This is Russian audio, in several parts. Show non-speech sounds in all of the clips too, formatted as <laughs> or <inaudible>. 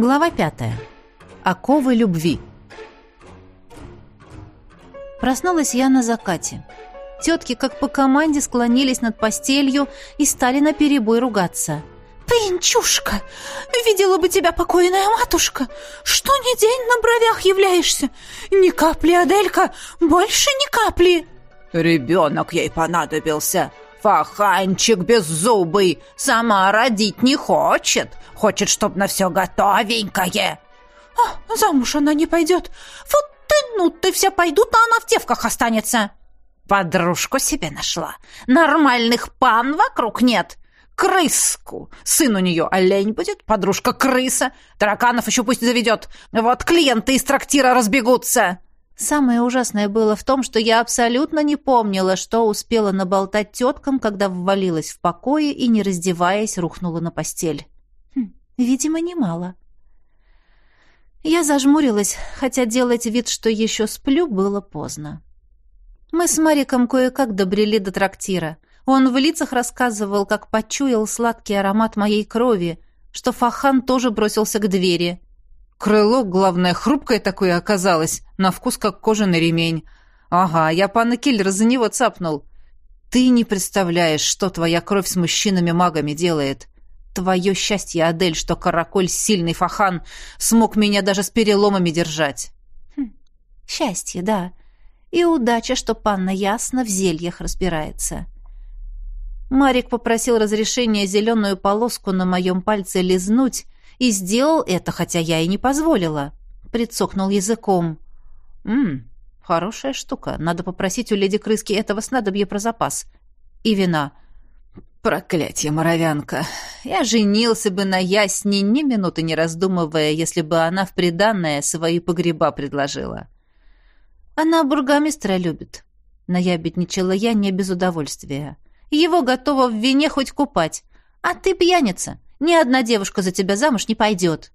Глава пятая. Оковы любви. Проснулась я на закате. Тетки, как по команде, склонились над постелью и стали наперебой ругаться. «Пенчушка! Видела бы тебя покойная матушка! Что ни день на бровях являешься! Ни капли, Аделька! Больше ни капли!» «Ребенок ей понадобился! Фаханчик беззубый! Сама родить не хочет! Хочет, чтоб на все готовенькое!» «А, замуж она не пойдет! Вот ты, ну ты вся пойдут, а она в девках останется!» «Подружку себе нашла! Нормальных пан вокруг нет!» крыску. Сын у нее олень будет, подружка крыса. Тараканов еще пусть заведет. Вот клиенты из трактира разбегутся. Самое ужасное было в том, что я абсолютно не помнила, что успела наболтать теткам, когда ввалилась в покое и, не раздеваясь, рухнула на постель. Хм, видимо, немало. Я зажмурилась, хотя делать вид, что еще сплю, было поздно. Мы с Мариком кое-как добрели до трактира — он в лицах рассказывал, как почуял сладкий аромат моей крови, что Фахан тоже бросился к двери. Крыло, главное, хрупкое такое оказалось, на вкус как кожаный ремень. Ага, я пана Киллера за него цапнул. Ты не представляешь, что твоя кровь с мужчинами-магами делает. Твое счастье, Адель, что караколь сильный Фахан смог меня даже с переломами держать. Хм, счастье, да. И удача, что панна ясно в зельях разбирается. Марик попросил разрешения зеленую полоску на моем пальце лизнуть и сделал это, хотя я и не позволила. Прицокнул языком. «Ммм, хорошая штука. Надо попросить у леди Крыски этого снадобья про запас. И вина». «Проклятье, моровянка! Я женился бы на Ясне, ни минуты не раздумывая, если бы она в приданное свои погреба предложила». «Она бургомистра любит», — наябедничала я не без удовольствия. Его готова в вине хоть купать. А ты пьяница. Ни одна девушка за тебя замуж не пойдет.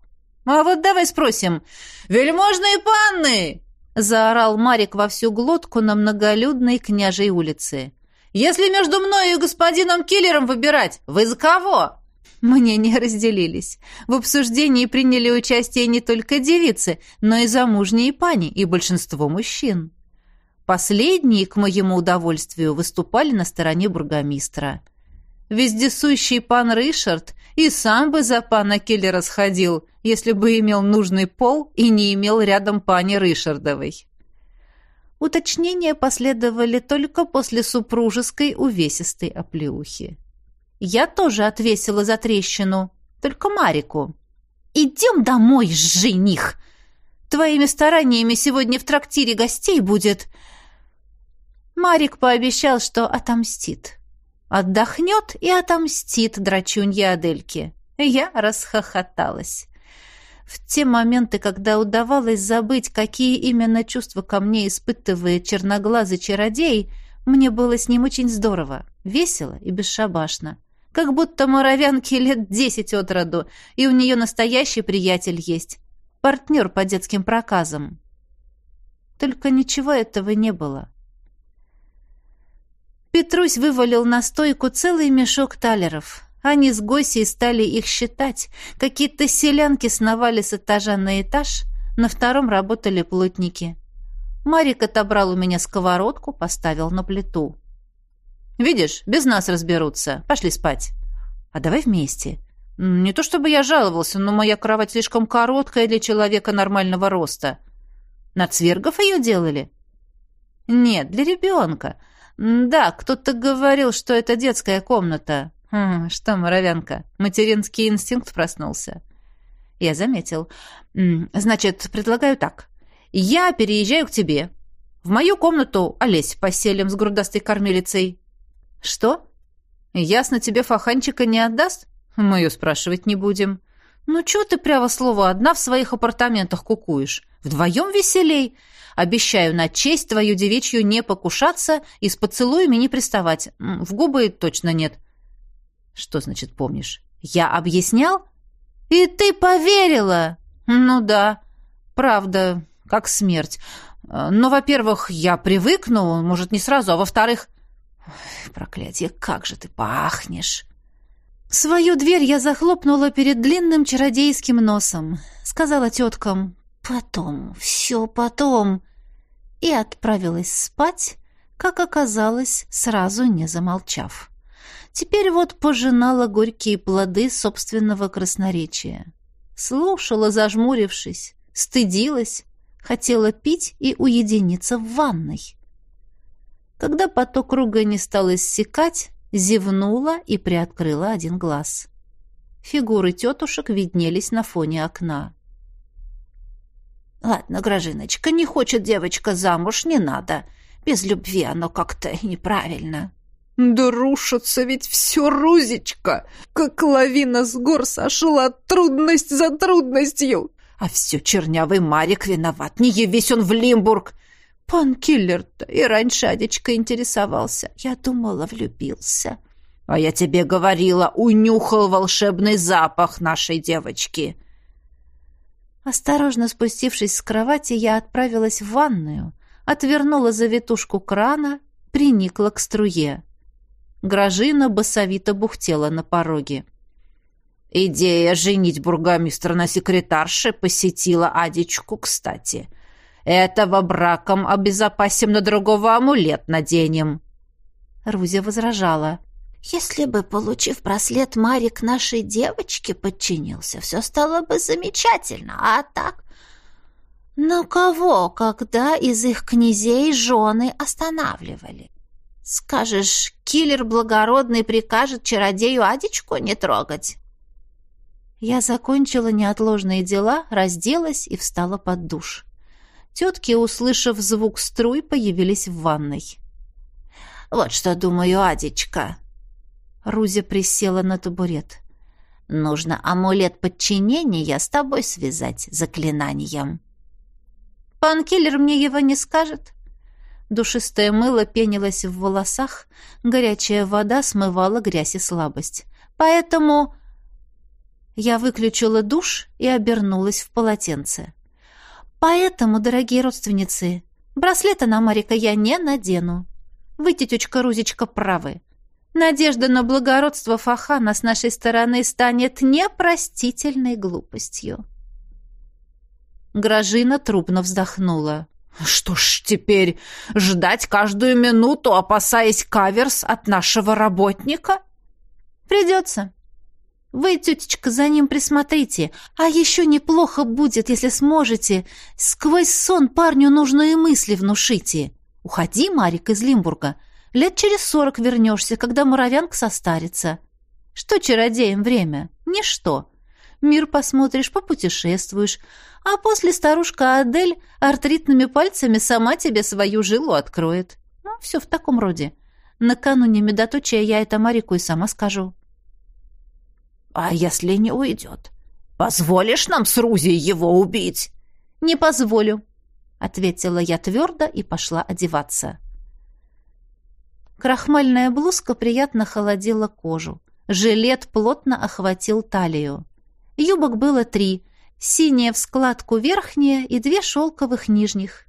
А вот давай спросим. Вельможные панны! Заорал Марик во всю глотку на многолюдной княжей улице. Если между мной и господином Киллером выбирать, вы за кого? Мне не разделились. В обсуждении приняли участие не только девицы, но и замужние пани и большинство мужчин. Последние, к моему удовольствию, выступали на стороне бургомистра. Вездесущий пан Ришард и сам бы за пана Келлера сходил, если бы имел нужный пол и не имел рядом пани Ришардовой. Уточнения последовали только после супружеской увесистой оплеухи. Я тоже отвесила за трещину, только Марику. «Идем домой, жених! Твоими стараниями сегодня в трактире гостей будет. Марик пообещал, что отомстит. Отдохнет и отомстит драчунье Адельке. Я расхохоталась. В те моменты, когда удавалось забыть, какие именно чувства ко мне испытывает черноглазый чародей, мне было с ним очень здорово, весело и бесшабашно. Как будто моровянке лет десять от роду, и у нее настоящий приятель есть, партнер по детским проказам. Только ничего этого не было. Петрусь вывалил на стойку целый мешок талеров. Они с Госей стали их считать. Какие-то селянки сновали с этажа на этаж, на втором работали плотники. Марик отобрал у меня сковородку, поставил на плиту. «Видишь, без нас разберутся. Пошли спать. А давай вместе. Не то чтобы я жаловался, но моя кровать слишком короткая для человека нормального роста. На цвергов ее делали?» «Нет, для ребенка. «Да, кто-то говорил, что это детская комната». Хм, «Что, моровянка, материнский инстинкт проснулся?» Я заметил. «Значит, предлагаю так. Я переезжаю к тебе. В мою комнату Олесь поселим с грудастой кормилицей». «Что? Ясно, тебе фаханчика не отдаст?» «Мы ее спрашивать не будем». «Ну, чего ты, прямо слово, одна в своих апартаментах кукуешь? Вдвоем веселей. Обещаю на честь твою девичью не покушаться и с поцелуями не приставать. В губы точно нет. Что значит помнишь? Я объяснял? И ты поверила? Ну да. Правда, как смерть. Но, во-первых, я привыкну, может, не сразу, а во-вторых... Проклятие, как же ты пахнешь! Свою дверь я захлопнула перед длинным чародейским носом. Сказала теткам «Потом, все потом» и отправилась спать, как оказалось, сразу не замолчав. Теперь вот пожинала горькие плоды собственного красноречия. Слушала, зажмурившись, стыдилась, хотела пить и уединиться в ванной. Когда поток круга не стал иссякать, зевнула и приоткрыла один глаз. Фигуры тетушек виднелись на фоне окна. «Ладно, Грожиночка, не хочет девочка замуж, не надо. Без любви оно как-то неправильно». «Да рушится ведь все, Рузечка! Как лавина с гор сошла, трудность за трудностью!» «А все чернявый Марик виноват, не явись он в Лимбург!» Пан Киллер-то и раньше Адечка интересовался. Я думала, влюбился. А я тебе говорила, унюхал волшебный запах нашей девочки. Осторожно спустившись с кровати, я отправилась в ванную, отвернула завитушку крана, приникла к струе. Гражина басовито бухтела на пороге. Идея женить бургомистра на секретарше посетила Адечку, кстати — этого браком обезопасим, на другого амулет наденем». Рузя возражала. «Если бы, получив браслет, Марик нашей девочке подчинился, все стало бы замечательно, а так...» «Но кого, когда из их князей жены останавливали? Скажешь, киллер благородный прикажет чародею Адичку не трогать?» Я закончила неотложные дела, разделась и встала под душ. Тетки, услышав звук струй, появились в ванной. «Вот что думаю, Адечка!» Рузя присела на табурет. «Нужно амулет подчинения с тобой связать заклинанием». «Пан Киллер мне его не скажет?» Душистое мыло пенилось в волосах, горячая вода смывала грязь и слабость. «Поэтому...» Я выключила душ и обернулась в полотенце. Поэтому, дорогие родственницы, браслета на Марика я не надену. Вы, тетечка Рузечка, правы. Надежда на благородство Фахана с нашей стороны станет непростительной глупостью. Гражина трубно вздохнула. «Что ж теперь, ждать каждую минуту, опасаясь каверс от нашего работника?» «Придется. Вы, тетечка, за ним присмотрите. А еще неплохо будет, если сможете. Сквозь сон парню нужные мысли внушите. Уходи, Марик, из Лимбурга. Лет через сорок вернешься, когда муравянка состарится. Что чародеям время? Ничто. Мир посмотришь, попутешествуешь. А после старушка Адель артритными пальцами сама тебе свою жилу откроет. Ну, все в таком роде. Накануне медоточия я это Марику и сама скажу. «А если не уйдет? Позволишь нам с Рузей его убить?» «Не позволю», — ответила я твердо и пошла одеваться. Крахмальная блузка приятно холодила кожу. Жилет плотно охватил талию. Юбок было три, синяя в складку верхняя и две шелковых нижних.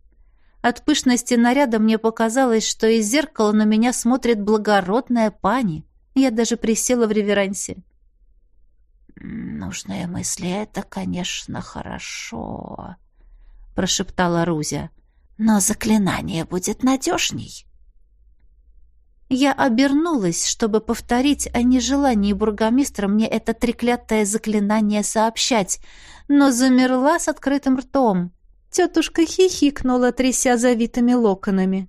От пышности наряда мне показалось, что из зеркала на меня смотрит благородная пани. Я даже присела в реверансе. «Нужные мысли — это, конечно, хорошо», — прошептала Рузя. «Но заклинание будет надежней». Я обернулась, чтобы повторить о нежелании бургомистра мне это треклятое заклинание сообщать, но замерла с открытым ртом. Тетушка хихикнула, тряся завитыми локонами.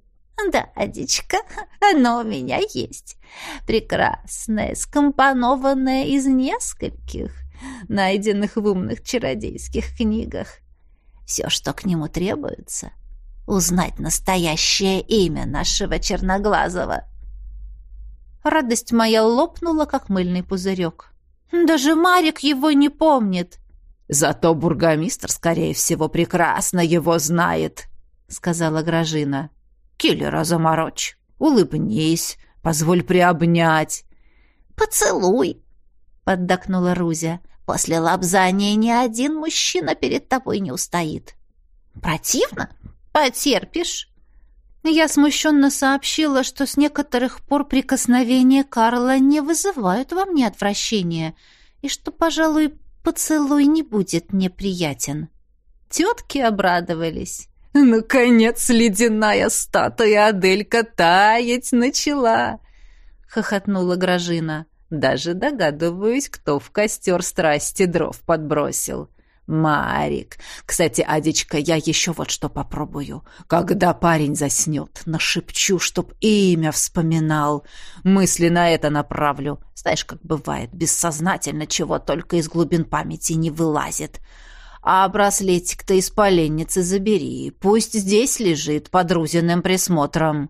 «Да, Адичка, оно у меня есть. Прекрасное, скомпонованное из нескольких, найденных в умных чародейских книгах. Все, что к нему требуется, узнать настоящее имя нашего черноглазого». Радость моя лопнула, как мыльный пузырек. «Даже Марик его не помнит!» «Зато бургомистр, скорее всего, прекрасно его знает», — сказала Гражина. Киллера заморочь. Улыбнись, позволь приобнять. Поцелуй, поддакнула Рузя. После лапзания ни один мужчина перед тобой не устоит. Противно? Потерпишь. Я смущенно сообщила, что с некоторых пор прикосновения Карла не вызывают во мне отвращения, и что, пожалуй, поцелуй не будет неприятен. Тетки обрадовались. «Наконец ледяная статуя Аделька таять начала!» — хохотнула Гражина. «Даже догадываюсь, кто в костер страсти дров подбросил. Марик. Кстати, Адечка, я еще вот что попробую. Когда парень заснет, нашепчу, чтоб имя вспоминал. Мысли на это направлю. Знаешь, как бывает, бессознательно чего только из глубин памяти не вылазит. А браслетик-то из поленницы забери. Пусть здесь лежит под Рузиным присмотром.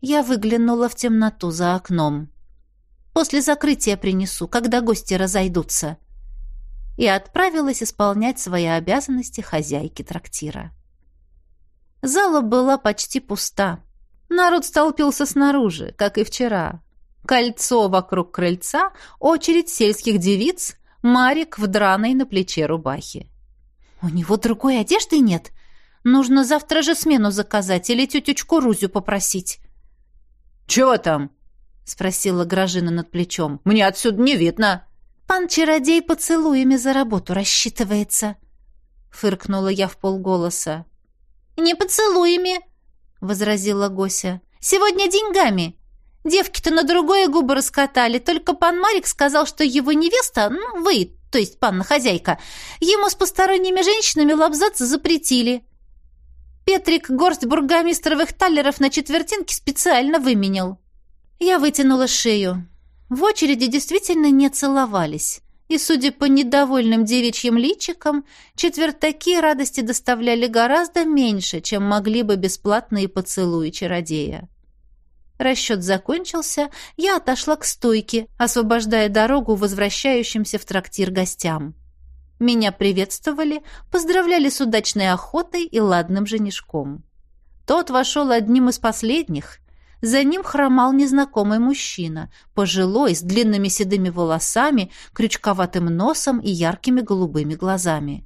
Я выглянула в темноту за окном. После закрытия принесу, когда гости разойдутся и отправилась исполнять свои обязанности хозяйки трактира. Зала была почти пуста. Народ столпился снаружи, как и вчера. Кольцо вокруг крыльца, очередь сельских девиц, Марик в драной на плече рубахе. «У него другой одежды нет. Нужно завтра же смену заказать или тетечку Рузю попросить». «Чего там?» — спросила Гражина над плечом. «Мне отсюда не видно». «Пан-чародей поцелуями за работу рассчитывается», — фыркнула я в полголоса. «Не поцелуями», — возразила Гося. «Сегодня деньгами. Девки-то на другое губы раскатали, только пан Марик сказал, что его невеста, ну, вы, то есть панна-хозяйка, ему с посторонними женщинами лапзаться запретили. Петрик горсть бургомистровых таллеров на четвертинки специально выменял». Я вытянула шею. В очереди действительно не целовались, и, судя по недовольным девичьим личикам, четвертаки радости доставляли гораздо меньше, чем могли бы бесплатные поцелуи чародея. Расчет закончился, я отошла к стойке, освобождая дорогу возвращающимся в трактир гостям. Меня приветствовали, поздравляли с удачной охотой и ладным женишком. Тот вошел одним из последних, за ним хромал незнакомый мужчина, пожилой, с длинными седыми волосами, крючковатым носом и яркими голубыми глазами.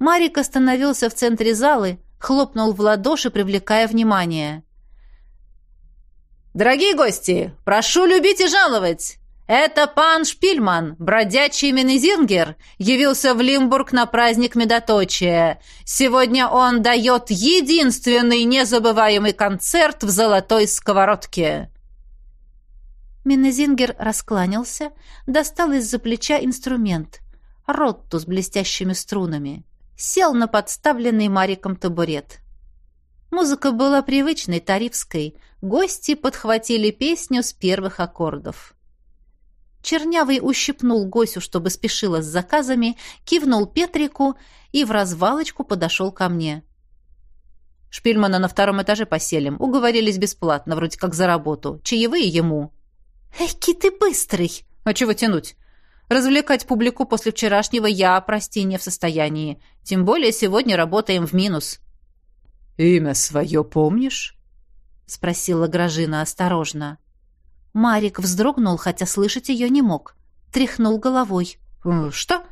Марик остановился в центре залы, хлопнул в ладоши, привлекая внимание. «Дорогие гости, прошу любить и жаловать! Это пан Шпильман, бродячий Менезингер, явился в Лимбург на праздник Медоточия. Сегодня он дает единственный незабываемый концерт в золотой сковородке». Менезингер раскланялся, достал из-за плеча инструмент — ротту с блестящими струнами. Сел на подставленный Мариком табурет. Музыка была привычной, тарифской. Гости подхватили песню с первых аккордов. Чернявый ущипнул Госю, чтобы спешила с заказами, кивнул Петрику и в развалочку подошел ко мне. Шпильмана на втором этаже поселим. Уговорились бесплатно, вроде как за работу. Чаевые ему. Эки ты быстрый! А чего тянуть? Развлекать публику после вчерашнего я, прости, не в состоянии. Тем более сегодня работаем в минус. «Имя свое помнишь?» — спросила Гражина осторожно. Марик вздрогнул, хотя слышать ее не мог. Тряхнул головой. «Э, «Что?»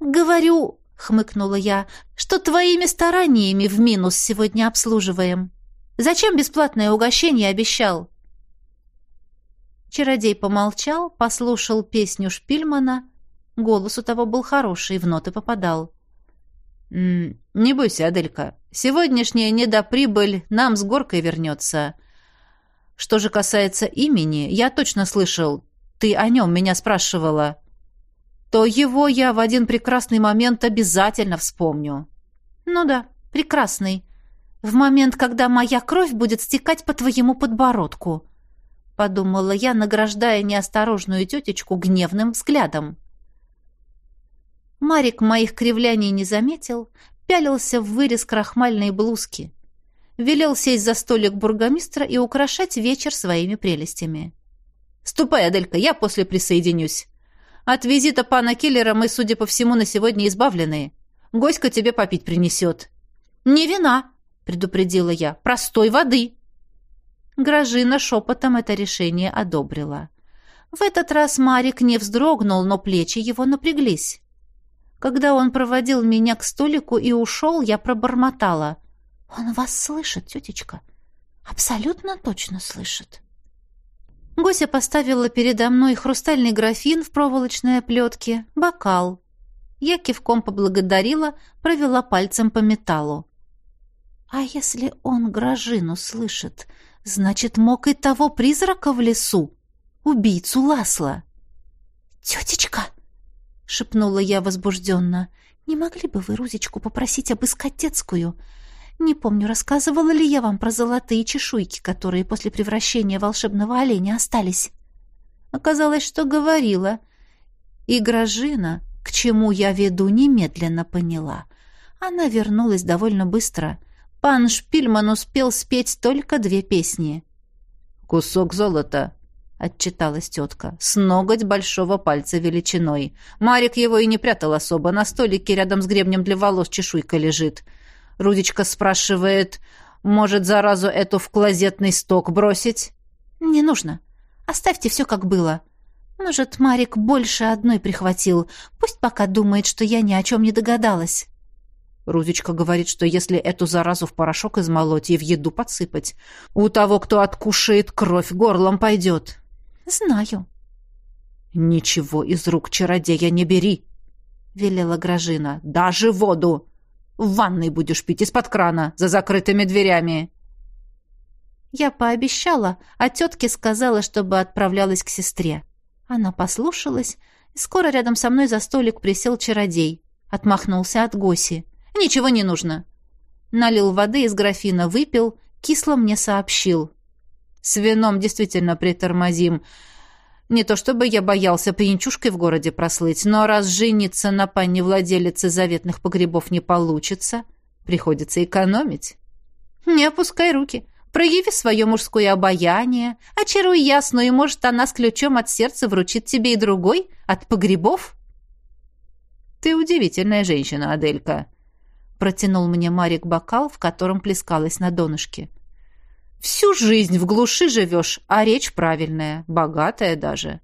«Говорю», — хмыкнула я, — «что твоими стараниями в минус сегодня обслуживаем. Зачем бесплатное угощение обещал?» Чародей помолчал, послушал песню Шпильмана. Голос у того был хороший, в ноты попадал. «Не бойся, Аделька. Сегодняшняя недоприбыль нам с горкой вернется. Что же касается имени, я точно слышал, ты о нем меня спрашивала, то его я в один прекрасный момент обязательно вспомню. Ну да, прекрасный. В момент, когда моя кровь будет стекать по твоему подбородку, подумала я, награждая неосторожную тетечку гневным взглядом. Марик моих кривляний не заметил, пялился в вырез крахмальной блузки велел сесть за столик бургомистра и украшать вечер своими прелестями. «Ступай, Аделька, я после присоединюсь. От визита пана Киллера мы, судя по всему, на сегодня избавлены. Госька тебе попить принесет». «Не вина», — предупредила я, — «простой воды». Гражина шепотом это решение одобрила. В этот раз Марик не вздрогнул, но плечи его напряглись. Когда он проводил меня к столику и ушел, я пробормотала — Он вас слышит, тетечка. Абсолютно точно слышит. Гося поставила передо мной хрустальный графин в проволочной оплетке, бокал. Я кивком поблагодарила, провела пальцем по металлу. А если он Гражину слышит, значит, мог и того призрака в лесу, убийцу Ласла. «Тетечка!» — шепнула я возбужденно. «Не могли бы вы Рузечку попросить обыскать детскую? Не помню, рассказывала ли я вам про золотые чешуйки, которые после превращения волшебного оленя остались». Оказалось, что говорила. И Гражина, к чему я веду, немедленно поняла. Она вернулась довольно быстро. Пан Шпильман успел спеть только две песни. «Кусок золота», — отчиталась тетка, — «с ноготь большого пальца величиной. Марик его и не прятал особо, на столике рядом с гребнем для волос чешуйка лежит. Рудичка спрашивает, может, заразу эту в клозетный сток бросить?» «Не нужно. Оставьте все, как было. Может, Марик больше одной прихватил. Пусть пока думает, что я ни о чем не догадалась». Рузечка говорит, что если эту заразу в порошок измолоть и в еду подсыпать, у того, кто откушает, кровь горлом пойдет. Знаю. Ничего из рук чародея не бери, велела Гражина. Даже воду. В ванной будешь пить из-под крана, за закрытыми дверями. Я пообещала, а тетке сказала, чтобы отправлялась к сестре. Она послушалась, и скоро рядом со мной за столик присел чародей. Отмахнулся от Госи. «Ничего не нужно». Налил воды из графина, выпил, кисло мне сообщил. «С вином действительно притормозим. Не то чтобы я боялся пьянчушкой в городе прослыть, но раз жениться на панне владелице заветных погребов не получится, приходится экономить. Не опускай руки, прояви свое мужское обаяние, очаруй ясную, и, может, она с ключом от сердца вручит тебе и другой от погребов». «Ты удивительная женщина, Аделька», Протянул мне Марик бокал, в котором плескалась на донышке. «Всю жизнь в глуши живешь, а речь правильная, богатая даже».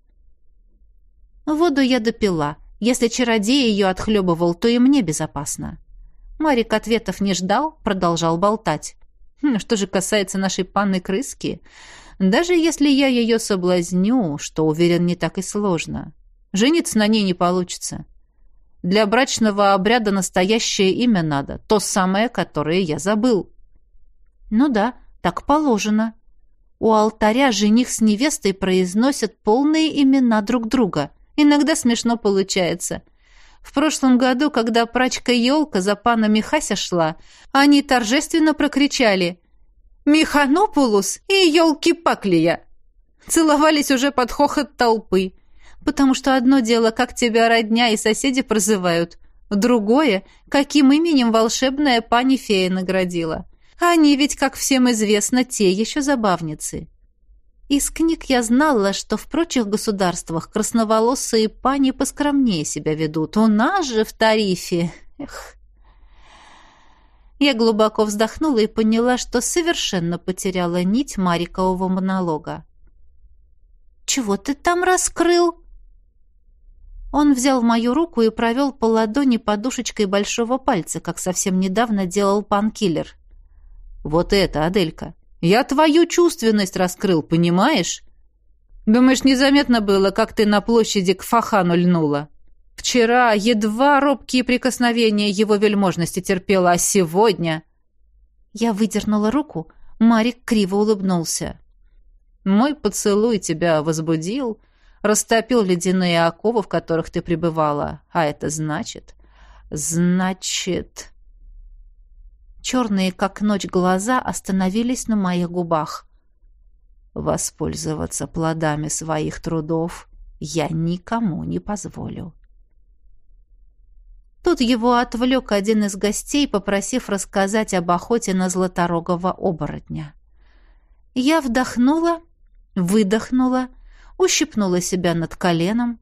Воду я допила. Если чародей ее отхлебывал, то и мне безопасно. Марик ответов не ждал, продолжал болтать. Хм, что же касается нашей панны крыски, даже если я ее соблазню, что, уверен, не так и сложно, жениться на ней не получится. Для брачного обряда настоящее имя надо, то самое, которое я забыл. Ну да, так положено. У алтаря жених с невестой произносят полные имена друг друга. Иногда смешно получается. В прошлом году, когда прачка елка за пана Михася шла, они торжественно прокричали «Миханопулус и елки-паклия!» Целовались уже под хохот толпы потому что одно дело, как тебя родня и соседи прозывают, другое, каким именем волшебная пани фея наградила. Они ведь, как всем известно, те еще забавницы. Из книг я знала, что в прочих государствах красноволосые пани поскромнее себя ведут. У нас же в тарифе... Эх... Я глубоко вздохнула и поняла, что совершенно потеряла нить Марикового монолога. «Чего ты там раскрыл?» Он взял мою руку и провел по ладони подушечкой большого пальца, как совсем недавно делал пан-киллер. «Вот это, Аделька! Я твою чувственность раскрыл, понимаешь? Думаешь, незаметно было, как ты на площади к Фахану льнула? Вчера едва робкие прикосновения его вельможности терпела, а сегодня...» Я выдернула руку, Марик криво улыбнулся. «Мой поцелуй тебя возбудил...» растопил ледяные оковы, в которых ты пребывала. А это значит... Значит... Черные, как ночь, глаза остановились на моих губах. Воспользоваться плодами своих трудов я никому не позволю. Тут его отвлек один из гостей, попросив рассказать об охоте на златорогого оборотня. Я вдохнула, выдохнула ущипнула себя над коленом.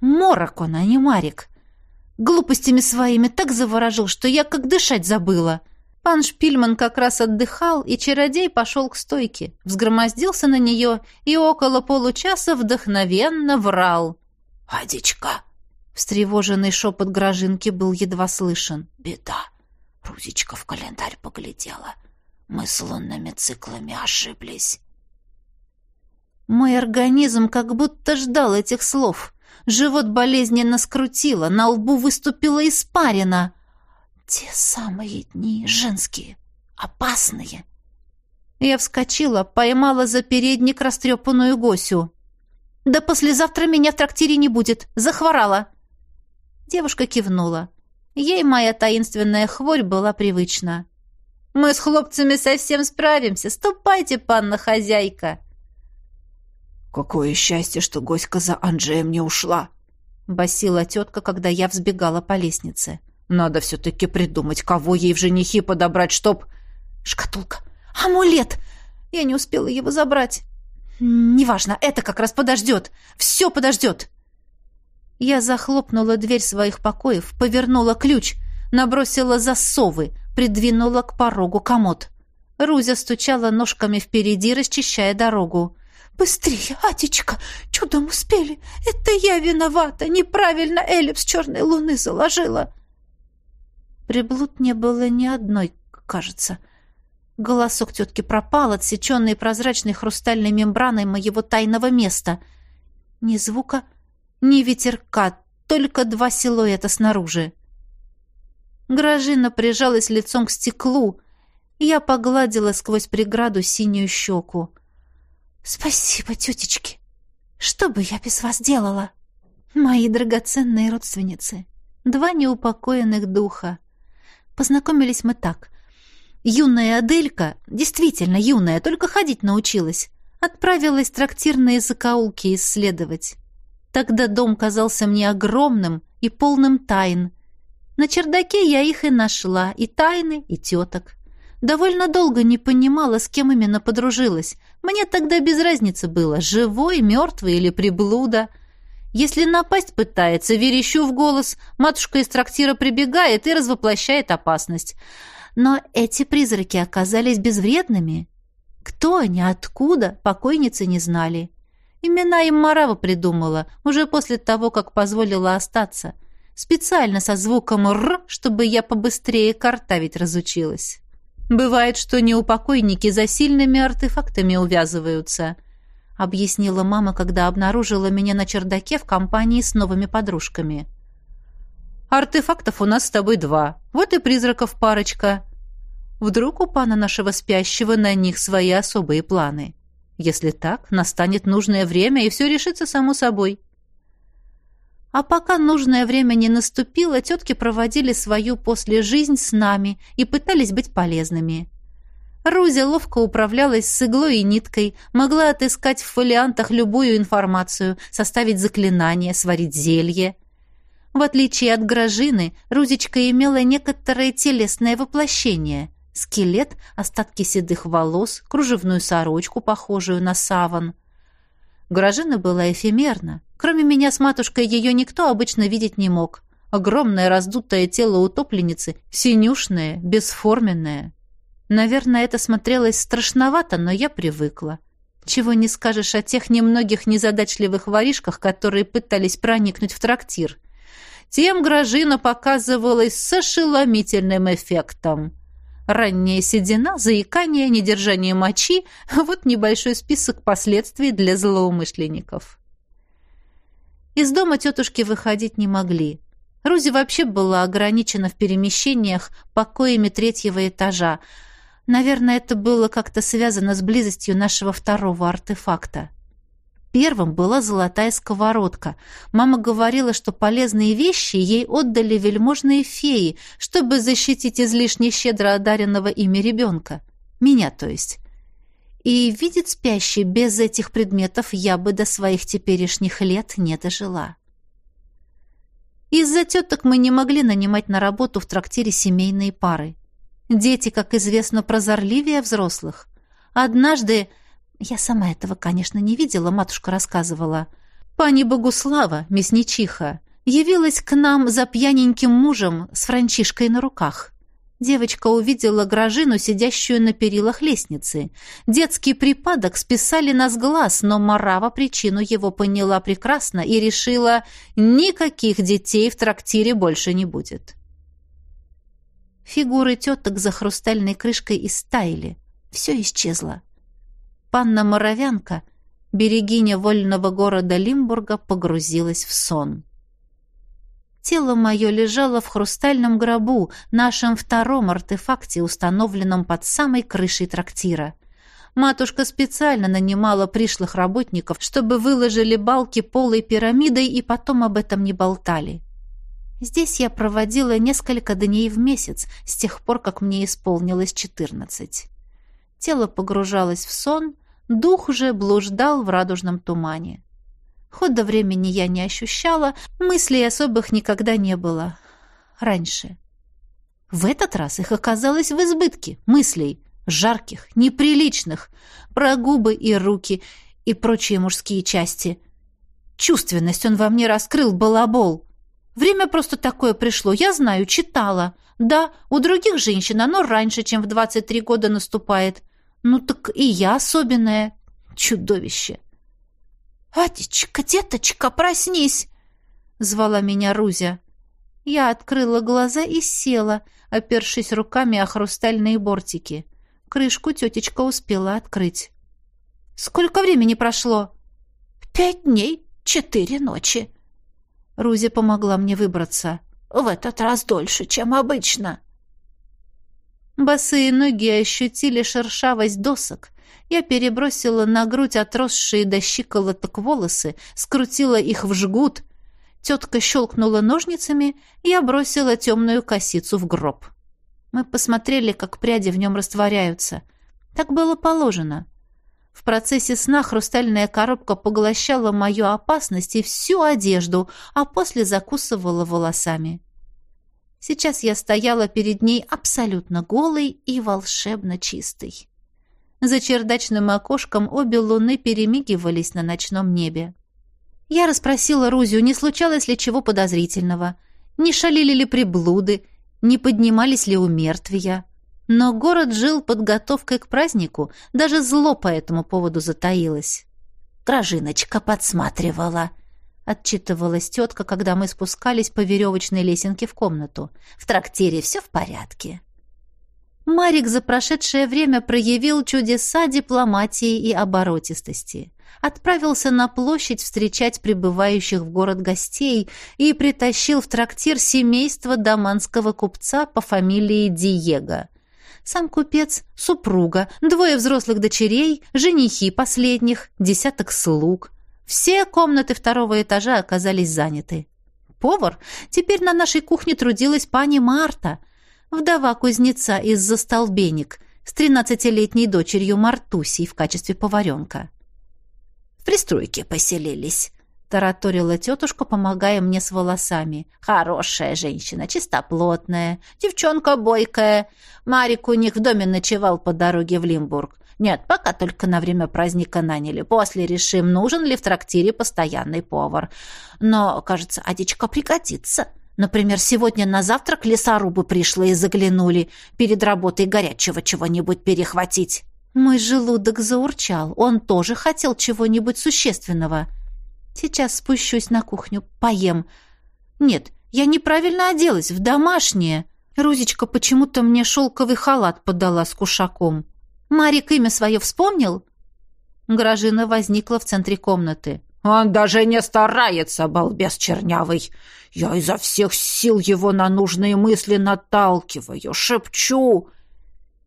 Морок он, а не Марик. Глупостями своими так заворожил, что я как дышать забыла. Пан Шпильман как раз отдыхал, и чародей пошел к стойке, взгромоздился на нее и около получаса вдохновенно врал. «Адечка!» Встревоженный шепот Грожинки был едва слышен. «Беда! Рузичка в календарь поглядела. Мы с лунными циклами ошиблись. Мой организм как будто ждал этих слов. Живот болезненно скрутило, на лбу выступила испарина. Те самые дни женские, опасные. Я вскочила, поймала за передник растрепанную Госю. «Да послезавтра меня в трактире не будет. Захворала». Девушка кивнула. Ей моя таинственная хворь была привычна. «Мы с хлопцами совсем справимся. Ступайте, панна хозяйка!» «Какое счастье, что Госька за Анджеем не ушла!» — басила тетка, когда я взбегала по лестнице. «Надо все-таки придумать, кого ей в женихи подобрать, чтоб...» «Шкатулка! Амулет! Я не успела его забрать!» «Неважно, это как раз подождет! Все подождет!» Я захлопнула дверь своих покоев, повернула ключ, набросила засовы, придвинула к порогу комод. Рузя стучала ножками впереди, расчищая дорогу. «Быстрее, Атечка! Чудом успели! Это я виновата! Неправильно эллипс черной луны заложила!» Приблуд не было ни одной, кажется. Голосок тетки пропал, отсеченный прозрачной хрустальной мембраной моего тайного места. Ни звука, ни ветерка, только два силуэта снаружи. Гражина прижалась лицом к стеклу. Я погладила сквозь преграду синюю щеку. «Спасибо, тетечки! Что бы я без вас делала?» «Мои драгоценные родственницы, два неупокоенных духа. Познакомились мы так. Юная Аделька, действительно юная, только ходить научилась, отправилась трактирные закоулки исследовать. Тогда дом казался мне огромным и полным тайн. На чердаке я их и нашла, и тайны, и теток. Довольно долго не понимала, с кем именно подружилась. Мне тогда без разницы было, живой, мертвый или приблуда. Если напасть пытается, верещу в голос, матушка из трактира прибегает и развоплощает опасность. Но эти призраки оказались безвредными. Кто они, откуда, покойницы не знали. Имена им Марава придумала, уже после того, как позволила остаться. Специально со звуком «р», чтобы я побыстрее картавить разучилась. Бывает, что неупокойники за сильными артефактами увязываются, объяснила мама, когда обнаружила меня на чердаке в компании с новыми подружками. Артефактов у нас с тобой два. Вот и призраков парочка. Вдруг у пана нашего спящего на них свои особые планы. Если так, настанет нужное время, и все решится само собой. А пока нужное время не наступило, тетки проводили свою после жизнь с нами и пытались быть полезными. Рузя ловко управлялась с иглой и ниткой, могла отыскать в фолиантах любую информацию, составить заклинание, сварить зелье. В отличие от Грожины, Рузечка имела некоторое телесное воплощение. Скелет, остатки седых волос, кружевную сорочку, похожую на саван. Грожина была эфемерна, Кроме меня с матушкой ее никто обычно видеть не мог. Огромное раздутое тело утопленницы, синюшное, бесформенное. Наверное, это смотрелось страшновато, но я привыкла. Чего не скажешь о тех немногих незадачливых воришках, которые пытались проникнуть в трактир. Тем Грожина показывалась с ошеломительным эффектом. Ранняя седина, заикание, недержание мочи — вот небольшой список последствий для злоумышленников. Из дома тетушки выходить не могли. Рузи вообще была ограничена в перемещениях покоями третьего этажа. Наверное, это было как-то связано с близостью нашего второго артефакта. Первым была золотая сковородка. Мама говорила, что полезные вещи ей отдали вельможные феи, чтобы защитить излишне щедро одаренного ими ребенка. Меня, то есть. И видит спящий, без этих предметов я бы до своих теперешних лет не дожила. Из-за теток мы не могли нанимать на работу в трактире семейные пары. Дети, как известно, прозорливее взрослых. Однажды, я сама этого, конечно, не видела, матушка рассказывала, пани Богуслава, мясничиха, явилась к нам за пьяненьким мужем с Франчишкой на руках. Девочка увидела Гражину, сидящую на перилах лестницы. Детский припадок списали на сглаз, но Марава причину его поняла прекрасно и решила, никаких детей в трактире больше не будет. Фигуры теток за хрустальной крышкой истаяли. Все исчезло. Панна Моровянка, берегиня вольного города Лимбурга, погрузилась в сон. Тело мое лежало в хрустальном гробу, нашем втором артефакте, установленном под самой крышей трактира. Матушка специально нанимала пришлых работников, чтобы выложили балки полой пирамидой и потом об этом не болтали. Здесь я проводила несколько дней в месяц, с тех пор, как мне исполнилось четырнадцать. Тело погружалось в сон, дух же блуждал в радужном тумане. Хода времени я не ощущала, мыслей особых никогда не было. Раньше. В этот раз их оказалось в избытке, мыслей, жарких, неприличных, про губы и руки и прочие мужские части. Чувственность он во мне раскрыл, балабол. Время просто такое пришло, я знаю, читала. Да, у других женщин оно раньше, чем в 23 года наступает. Ну так и я особенная. Чудовище. «Адечка, деточка, проснись!» — звала меня Рузя. Я открыла глаза и села, опершись руками о хрустальные бортики. Крышку тетечка успела открыть. «Сколько времени прошло?» «Пять дней, четыре ночи», Рузи помогла мне выбраться. «В этот раз дольше, чем обычно». Босые ноги ощутили шершавость досок. Я перебросила на грудь отросшие до щиколоток волосы, скрутила их в жгут. Тетка щелкнула ножницами, я бросила темную косицу в гроб. Мы посмотрели, как пряди в нем растворяются. Так было положено. В процессе сна хрустальная коробка поглощала мою опасность и всю одежду, а после закусывала волосами. Сейчас я стояла перед ней абсолютно голой и волшебно чистой. За чердачным окошком обе луны перемигивались на ночном небе. Я расспросила Рузю, не случалось ли чего подозрительного, не шалили ли приблуды, не поднимались ли у мертвия. Но город жил подготовкой к празднику, даже зло по этому поводу затаилось. «Гражиночка подсматривала», — отчитывалась тетка, когда мы спускались по веревочной лесенке в комнату. «В трактире все в порядке». Марик за прошедшее время проявил чудеса дипломатии и оборотистости. Отправился на площадь встречать прибывающих в город гостей и притащил в трактир семейство даманского купца по фамилии Диего. Сам купец, супруга, двое взрослых дочерей, женихи последних, десяток слуг. Все комнаты второго этажа оказались заняты. Повар теперь на нашей кухне трудилась пани Марта, вдова кузнеца из Застолбенек, с тринадцатилетней дочерью Мартусей в качестве поваренка. В пристройке поселились, тараторила тетушка, помогая мне с волосами. «Хорошая женщина, чистоплотная, девчонка бойкая. Марик у них в доме ночевал по дороге в Лимбург. Нет, пока только на время праздника наняли. После решим, нужен ли в трактире постоянный повар. Но, кажется, Адичка пригодится. Например, сегодня на завтрак лесорубы пришли и заглянули. Перед работой горячего чего-нибудь перехватить». Мой желудок заурчал. Он тоже хотел чего-нибудь существенного. Сейчас спущусь на кухню, поем. Нет, я неправильно оделась, в домашнее. Рузечка почему-то мне шелковый халат подала с кушаком. Марик имя свое вспомнил? Гражина возникла в центре комнаты. «Он даже не старается, балбес чернявый. Я изо всех сил его на нужные мысли наталкиваю, шепчу».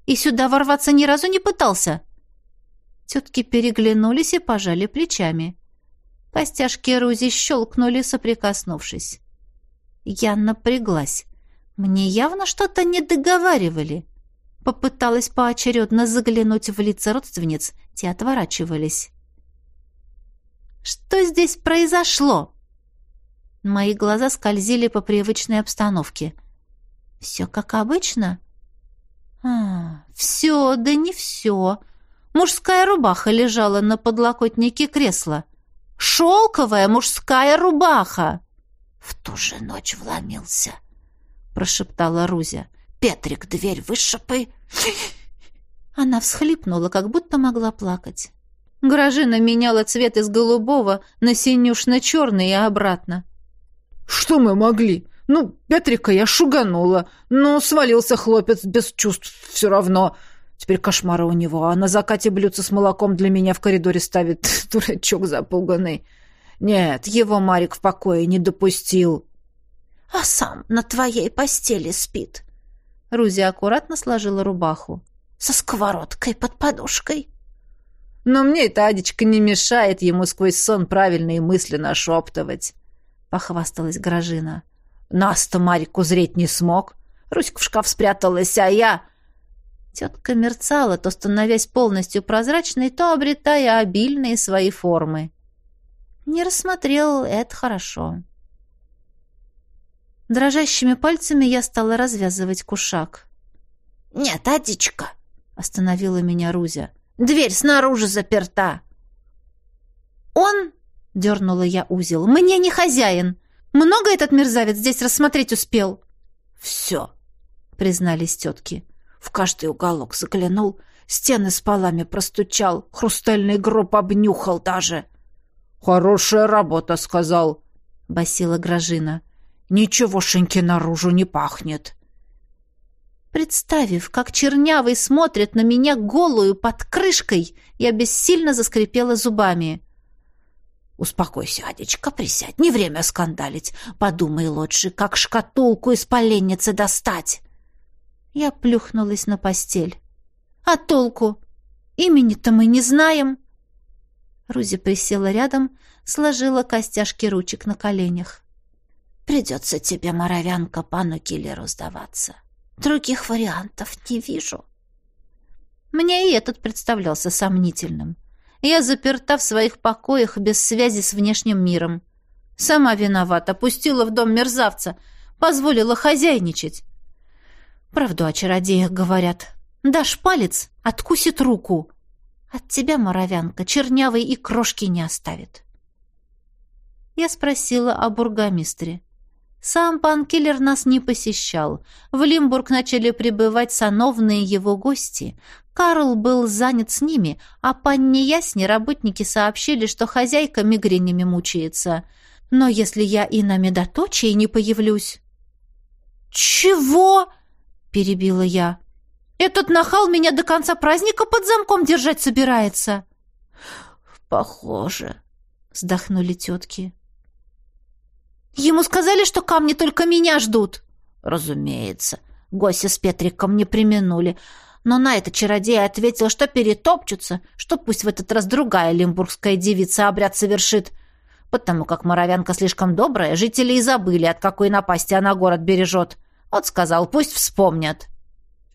«И сюда ворваться ни разу не пытался?» Тетки переглянулись и пожали плечами. Костяшки Рузи щелкнули, соприкоснувшись. Я напряглась. Мне явно что-то не договаривали. Попыталась поочередно заглянуть в лица родственниц, те отворачивались. «Что здесь произошло?» Мои глаза скользили по привычной обстановке. «Все как обычно?» «А, все, да не все. Мужская рубаха лежала на подлокотнике кресла. Шелковая мужская рубаха!» «В ту же ночь вломился», — прошептала Рузя. «Петрик, дверь вышипай!» Она всхлипнула, как будто могла плакать. Гражина меняла цвет из голубого на синюшно-черный и обратно. «Что мы могли? Ну, Петрика я шуганула, но свалился хлопец без чувств все равно. Теперь кошмары у него, а на закате блюдце с молоком для меня в коридоре ставит <laughs> дурачок запуганный. Нет, его Марик в покое не допустил. А сам на твоей постели спит. Рузи аккуратно сложила рубаху. Со сковородкой под подушкой. Но мне эта Адечка не мешает ему сквозь сон правильные мысли нашептывать, — похвасталась Гражина. Нас-то Марик узреть не смог. Руська в шкаф спряталась, а я... Тетка мерцала, то становясь полностью прозрачной, то обретая обильные свои формы. Не рассмотрел, это хорошо. Дрожащими пальцами я стала развязывать кушак. «Нет, Адичка!» — остановила меня Рузя. «Дверь снаружи заперта!» «Он?» — дернула я узел. «Мне не хозяин! Много этот мерзавец здесь рассмотреть успел?» «Все!» — признались тетки. В каждый уголок заглянул, стены с полами простучал, хрустальный гроб обнюхал даже. «Хорошая работа», — сказал, — басила Гражина. «Ничегошеньки наружу не пахнет». Представив, как чернявый смотрит на меня голую под крышкой, я бессильно заскрипела зубами. «Успокойся, Адечка, присядь, не время скандалить. Подумай лучше, как шкатулку из поленницы достать». Я плюхнулась на постель. «А толку? Имени-то мы не знаем!» Рузи присела рядом, сложила костяшки ручек на коленях. «Придется тебе, моровянка, пану киллеру сдаваться. Других вариантов не вижу». Мне и этот представлялся сомнительным. Я заперта в своих покоях без связи с внешним миром. Сама виновата, пустила в дом мерзавца, позволила хозяйничать. Правду о чародеях говорят. Дашь палец — откусит руку. От тебя, моровянка, чернявый и крошки не оставит. Я спросила о бургомистре. Сам пан Киллер нас не посещал. В Лимбург начали прибывать сановные его гости. Карл был занят с ними, а панне Ясне работники сообщили, что хозяйка мигренями мучается. Но если я и на медоточии не появлюсь... «Чего?» — перебила я. «Этот нахал меня до конца праздника под замком держать собирается!» «Похоже», — вздохнули тетки. «Ему сказали, что камни только меня ждут!» «Разумеется. Гося с Петриком не применули. Но на это чародей ответил, что перетопчутся, что пусть в этот раз другая лимбургская девица обряд совершит. Потому как моровянка слишком добрая, жители и забыли, от какой напасти она город бережет. Вот сказал, пусть вспомнят.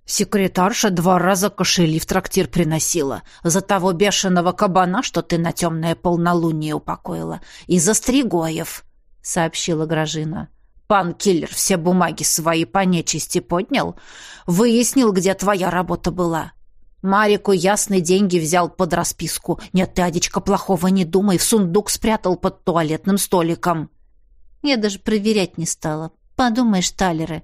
Секретарша два раза кошели в трактир приносила. За того бешеного кабана, что ты на темное полнолуние упокоила. И за Стригоев, — сообщила Гражина. Пан Киллер все бумаги свои по нечисти поднял. Выяснил, где твоя работа была. Марику ясные деньги взял под расписку. Нет, ты, Адечка, плохого не думай. В сундук спрятал под туалетным столиком. Я даже проверять не стала. Подумаешь, талеры.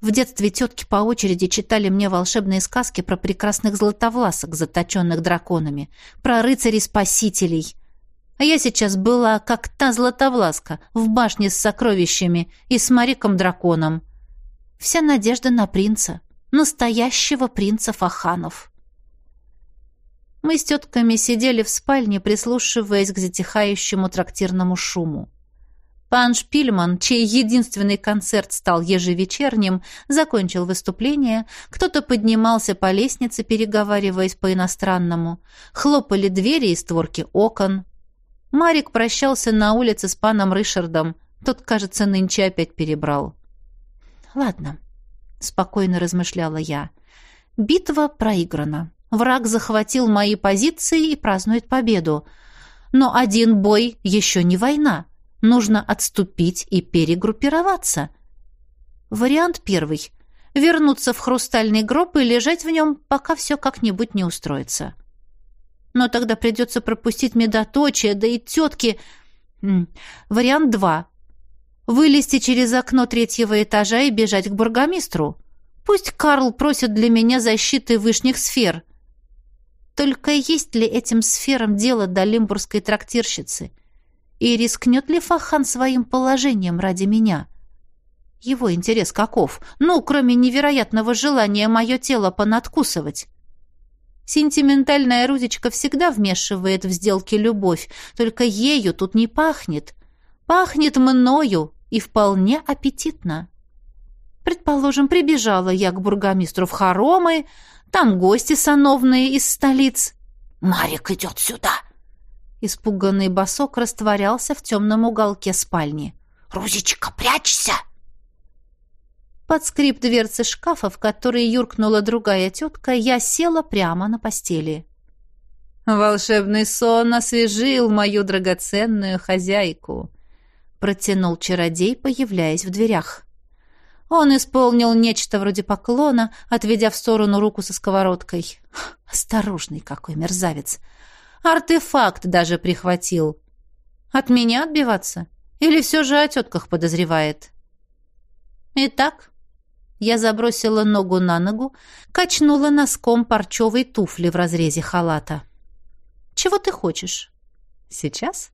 В детстве тетки по очереди читали мне волшебные сказки про прекрасных златовласок, заточенных драконами, про рыцарей-спасителей. А я сейчас была, как та златовласка, в башне с сокровищами и с Мариком-драконом. Вся надежда на принца, настоящего принца Фаханов. Мы с тетками сидели в спальне, прислушиваясь к затихающему трактирному шуму. Пан Шпильман, чей единственный концерт стал ежевечерним, закончил выступление, кто-то поднимался по лестнице, переговариваясь по-иностранному. Хлопали двери и створки окон. Марик прощался на улице с паном Ришардом. Тот, кажется, нынче опять перебрал. «Ладно», — спокойно размышляла я. «Битва проиграна. Враг захватил мои позиции и празднует победу. Но один бой еще не война». Нужно отступить и перегруппироваться. Вариант первый. Вернуться в хрустальный гроб и лежать в нем, пока все как-нибудь не устроится. Но тогда придется пропустить медоточие, да и тетки... Вариант два. Вылезти через окно третьего этажа и бежать к бургомистру. Пусть Карл просит для меня защиты вышних сфер. Только есть ли этим сферам дело до лимбургской трактирщицы? — и рискнет ли Фахан своим положением ради меня? Его интерес каков? Ну, кроме невероятного желания мое тело понадкусывать. Сентиментальная Рузечка всегда вмешивает в сделки любовь, только ею тут не пахнет. Пахнет мною и вполне аппетитно. Предположим, прибежала я к бургомистру в хоромы, там гости сановные из столиц. «Марик идет сюда!» Испуганный босок растворялся в темном уголке спальни. «Рузечка, прячься!» Под скрип дверцы шкафа, в который юркнула другая тетка, я села прямо на постели. «Волшебный сон освежил мою драгоценную хозяйку», — протянул чародей, появляясь в дверях. Он исполнил нечто вроде поклона, отведя в сторону руку со сковородкой. Осторожный какой мерзавец! Артефакт даже прихватил. От меня отбиваться? Или все же о тетках подозревает? Итак, я забросила ногу на ногу, качнула носком парчевой туфли в разрезе халата. «Чего ты хочешь?» «Сейчас?»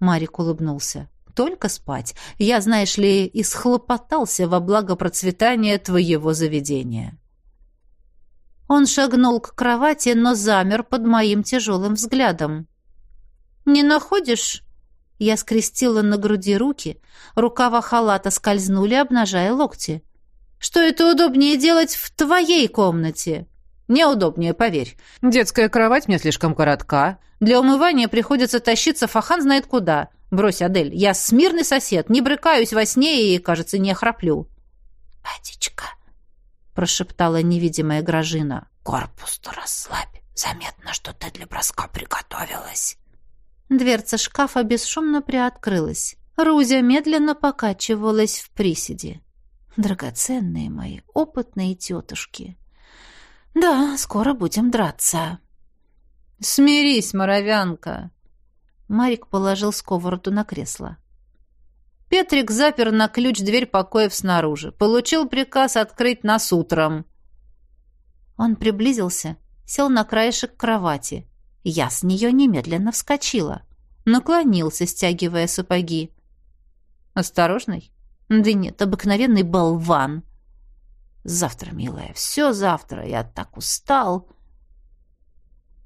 Марик улыбнулся. «Только спать. Я, знаешь ли, исхлопотался во благо процветания твоего заведения». Он шагнул к кровати, но замер под моим тяжелым взглядом. «Не находишь?» Я скрестила на груди руки, рукава халата скользнули, обнажая локти что это удобнее делать в твоей комнате. Неудобнее, поверь. Детская кровать мне слишком коротка. Для умывания приходится тащиться фахан знает куда. Брось, Адель, я смирный сосед, не брыкаюсь во сне и, кажется, не храплю. «Батечка», — прошептала невидимая Гражина. «Корпус-то расслабь. Заметно, что ты для броска приготовилась». Дверца шкафа бесшумно приоткрылась. Рузя медленно покачивалась в приседе. Драгоценные мои, опытные тетушки. Да, скоро будем драться. Смирись, моровянка. Марик положил сковороду на кресло. Петрик запер на ключ дверь покоев снаружи. Получил приказ открыть нас утром. Он приблизился, сел на краешек кровати. Я с нее немедленно вскочила. Наклонился, стягивая сапоги. «Осторожный?» Да нет, обыкновенный болван. Завтра, милая, все завтра. Я так устал.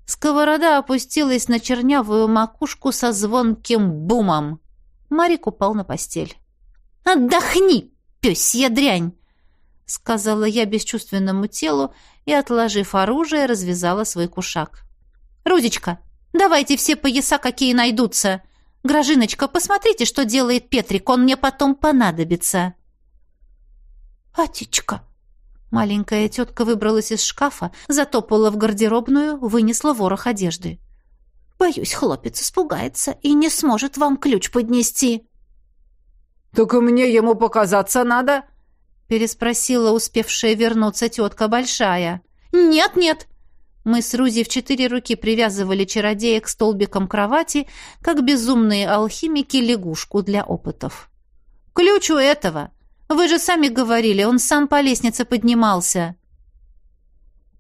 Сковорода опустилась на чернявую макушку со звонким бумом. Марик упал на постель. «Отдохни, пёсья дрянь!» — сказала я бесчувственному телу и, отложив оружие, развязала свой кушак. «Рудечка, давайте все пояса, какие найдутся!» «Гражиночка, посмотрите, что делает Петрик, он мне потом понадобится». «Атечка!» Маленькая тетка выбралась из шкафа, затопала в гардеробную, вынесла ворох одежды. «Боюсь, хлопец испугается и не сможет вам ключ поднести». «Так и мне ему показаться надо?» переспросила успевшая вернуться тетка большая. «Нет-нет, мы с Рузи в четыре руки привязывали чародея к столбикам кровати, как безумные алхимики лягушку для опытов. «Ключ у этого! Вы же сами говорили, он сам по лестнице поднимался!»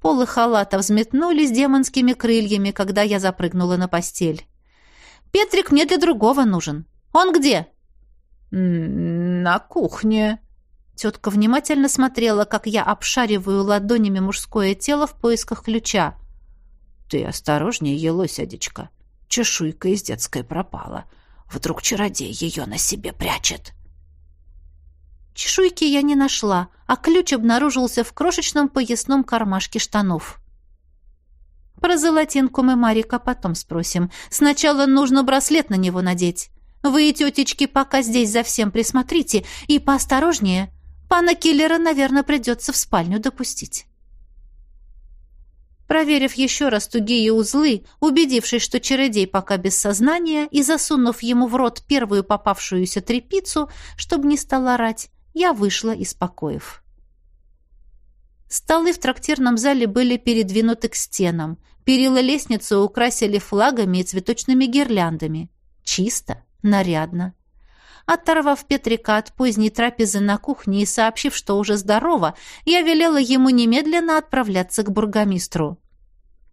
Полы халата взметнулись демонскими крыльями, когда я запрыгнула на постель. «Петрик мне для другого нужен. Он где?» «На кухне», Тетка внимательно смотрела, как я обшариваю ладонями мужское тело в поисках ключа. «Ты осторожнее, елосядечка. Чешуйка из детской пропала. Вдруг чародей ее на себе прячет». Чешуйки я не нашла, а ключ обнаружился в крошечном поясном кармашке штанов. Про золотинку мы Марика потом спросим. Сначала нужно браслет на него надеть. Вы, тетечки, пока здесь за всем присмотрите и поосторожнее. Пана киллера, наверное, придется в спальню допустить. Проверив еще раз тугие узлы, убедившись, что чародей пока без сознания, и засунув ему в рот первую попавшуюся трепицу, чтобы не стал орать, я вышла из покоев. Столы в трактирном зале были передвинуты к стенам. Перила лестницы украсили флагами и цветочными гирляндами. Чисто, нарядно. Оторвав Петрика от поздней трапезы на кухне и сообщив, что уже здорово, я велела ему немедленно отправляться к бургомистру.